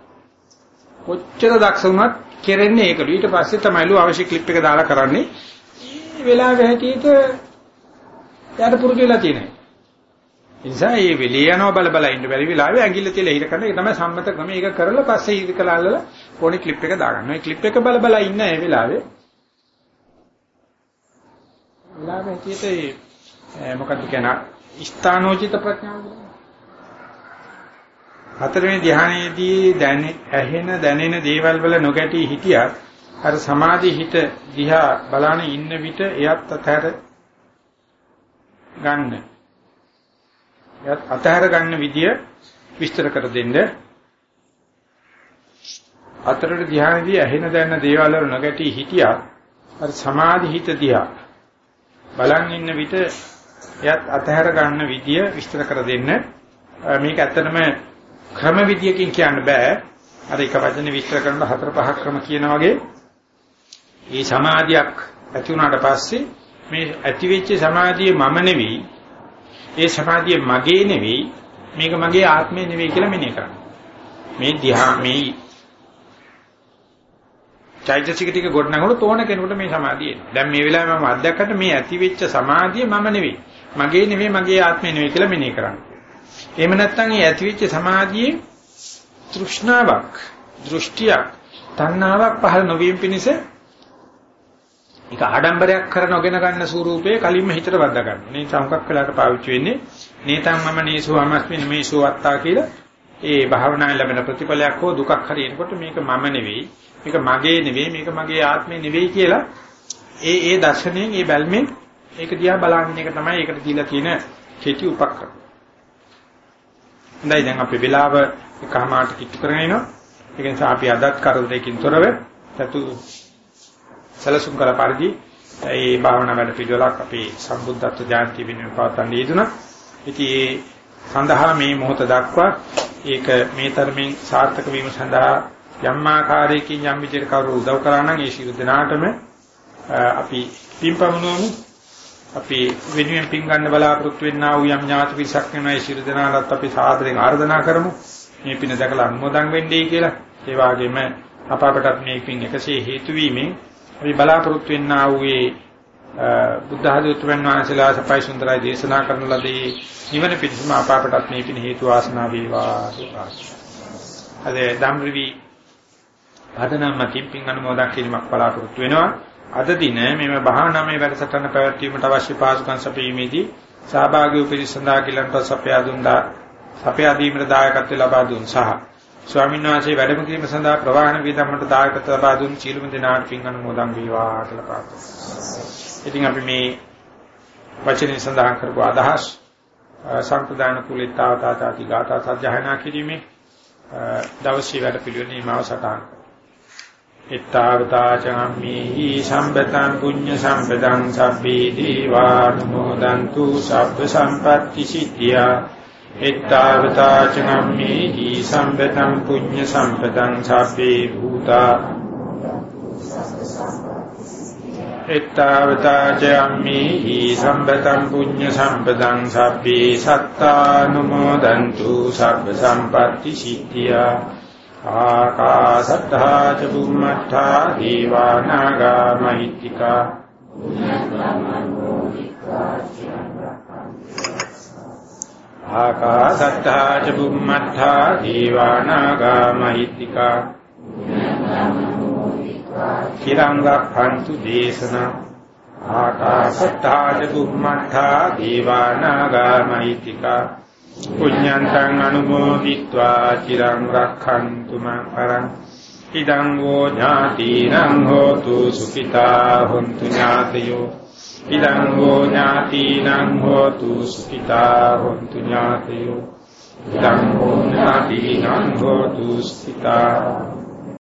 කොච්චර දක්ෂ වුණත් කෙරෙන්නේ ඒකලු. ඊට පස්සේ තමයිලු අවශ්‍ය ක්ලිප් එක දාලා කරන්නේ. මේ වෙලාවෙ හැටියට යාට පුරුදු වෙලා තියෙනවා. ඒ නිසා මේ වෙලේ යනවා බල බල ඉන්න බැරි වෙලාවෙ ඇඟිල්ල තියලා හිර කරන එක තමයි සම්මත ක්‍රම. ඒක කරලා පස්සේ ඉදි කළාල්ල පොඩි ක්ලිප් එක දාගන්න. මේ ක්ලිප් එක බල බල ඉන්න ඒ වෙලාවේ වෙලාවෙ හැටියට මොකක්ද කියනවා ස්ථානෝචිත ප්‍රඥාව හතරවෙනි ධ්‍යානයේදී දැනෙ ඇහෙන දැනෙන දේවල් වල නොගැටි හිටියත් අර සමාධි හිත දිහා බලන ඉන්න විට එයත් අතහැර ගන්න. එයත් අතහැර ගන්න විදිය විස්තර කර දෙන්න. හතරට ධ්‍යානයේදී ඇහෙන දැනෙන දේවල් වල නොගැටි හිටියත් අර සමාධි හිත දිහා බලන් ඉන්න විට එයත් අතහැර ගන්න විදිය විස්තර කර දෙන්න. මේක ඇත්තටම ක්‍රම විදියකින් කියන්න බෑ. අර එක වචනේ විස්තර කරන හතර පහක් ක්‍රම කියන වගේ මේ සමාධියක් ඇති වුණාට පස්සේ මේ ඇති වෙච්ච සමාධිය මම නෙවෙයි. ඒ සමාධිය මගේ නෙවෙයි. මේක මගේ ආත්මය නෙවෙයි කියලා මෙනේ කරන්නේ. මේ ධ්‍යාන මේ චෛතසික ටික ගොඩනගනකොට තෝරන කෙනෙකුට මේ සමාධිය එනවා. දැන් මේ වෙලාවේ මම අත්දැකකට මේ ඇති වෙච්ච සමාධිය මම නෙවෙයි. මගේ නෙවෙයි මගේ ආත්මය නෙවෙයි කියලා මෙනෙහි කරන්න. එහෙම නැත්නම් මේ ඇතිවෙච්ච සමාධියේ තෘෂ්ණාවක්, දෘෂ්ටියක්, තණ්හාවක් පහළ නොවීම පිණිස ඒක ආඩම්බරයක් කර නොගෙන ගන්න ස්වරූපයේ කලින්ම හිතට වද්දා ගන්න. මේ සම්කක් වෙලාට පාවිච්චි වෙන්නේ නේතං මම නේසෝ අමස්මින් මේසෝ අත්තා කියලා ඒ භාවනාවේ ලැබෙන ප්‍රතිඵලයක් හෝ දුකක් හරි එනකොට මේක මම නෙවෙයි මේක මගේ නෙවෙයි මේක මගේ ආත්මේ නෙවෙයි කියලා ඒ ඒ දර්ශනයෙන් ඒ බැල්මෙන් ඒක දිහා බලන්න එක තමයි ඒකට දීලා තියෙන කෙටි උපක්‍රම. හොඳයි දැන් අපි වෙලාව එකමාරට කිට්ටු කරගෙන ඉනවා. ඒ නිසා අපි අදත් කරදරයකින් තොරව සතු සලසුම් කළ පරිදි ඒ භාවනා වැඩ පිළිවෙලක් අපි සම්බුද්ධත්ව ජයන්ති වෙනුවෙන් පවත්වන්න යෙදුණා. ඉතින් ඒ සඳහා මේ මොහොත දක්වා ඒක මේ තරමින් සාර්ථක වීම සඳහා යම් ආකාරයකින් යම් විදිහට කවුරු උදව් කරා නම් ඒ ශිරු දිනාටම අපි පින්පමුණුවමු. අපි වෙනුවෙන් පින් ගන්න බලාපොරොත්තු වෙන්නා වූ යම් ඥාති පිරිසක් වෙනවා. ඒ ශිරු දිනාලත් අපි සාදරයෙන් ආර්දනා කරමු. මේ පින දැකලා අනුමෝදන් වෙන්නයි කියලා. ඒ වගේම අප අපටත් මේ පින් එකසේ හේතු වීමෙන් අපි බලාපොරොත්තු වෙන්නා වූ ඒ බුද්ධ ආධුත්වයන් වහන්සේලා සපයි සුන්දරයි දේශනා කරන ලදී නිවන පිණිසම අප අපටත් මේ පින හේතු වාසනා වේවා අද ධම්රිවි පදනම් මතින් පින් අනුමෝදන් කිරීමක් බලාපොරොත්තු වෙනවා අද දින මෙම භාවනාමය වැඩසටහන පැවැත්වීමට අවශ්‍ය පාසුකම් සැපීමේදී සහභාගී වූ පිරිස සඳහා කිලන්ට සපයා දුන්දා සපයා දීමට දායකත්ව ලබා දුන් සහ ස්වාමීන් වහන්සේ වැඩම කිරීම සඳහා ප්‍රවාහන වේදම්මට දායකත්ව ලබා දුන් සීලමු දෙනාට පින් අනුමෝදන් වේවා කියලා ප්‍රාර්ථනා. ඉතින් අපි මේ වචනේ සඳහන් කරපු අදහස් සම්ප්‍රදාන කුලිතාවතාති ගාථා සජ්ජහනා කිරීමේ දවසේ වැඩ පිළිවෙලේ මාව සටහන් ittavata cammi සම්පතං පුඤ්ඤ සම්පතං සබ්බේ දීවානුමෝදන්තු සබ්බ සම්පatti සිද්ධියා ittavata cammi සම්පතං පුඤ්ඤ සම්පතං සබ්බේ භූතා එත්තාවතා චම්මි සම්පතං පුඤ්ඤ සම්පතං සබ්බේ සත්තානුමෝදන්තු සබ්බ සම්පatti සිද්ධියා ආකාසත්තා ච බුම්මත්තා දීවානාගා මහිත්‍තිකා ආකාසත්තා ච බුම්මත්තා දීවානාගා මහිත්‍තිකා කිරං රක්ඛන්තු දේශනා ආකාශත්තා ච බුම්මත්තා දීවානාගා මහිත්‍තිකා පුඤ්ඤන්තං අනුමෝදිत्वा චිරං රක්ඛන්තු මං පරං. ඉදං වූ ඥාතිනං හෝතු සුඛිතා හොන්තු ඥාතයෝ. ඉදං වූ ඥාතිනං හෝතු සුඛිතා හොන්තු ඥාතයෝ. ඉදං වූ ඥාතිනං හෝතු සුඛිතා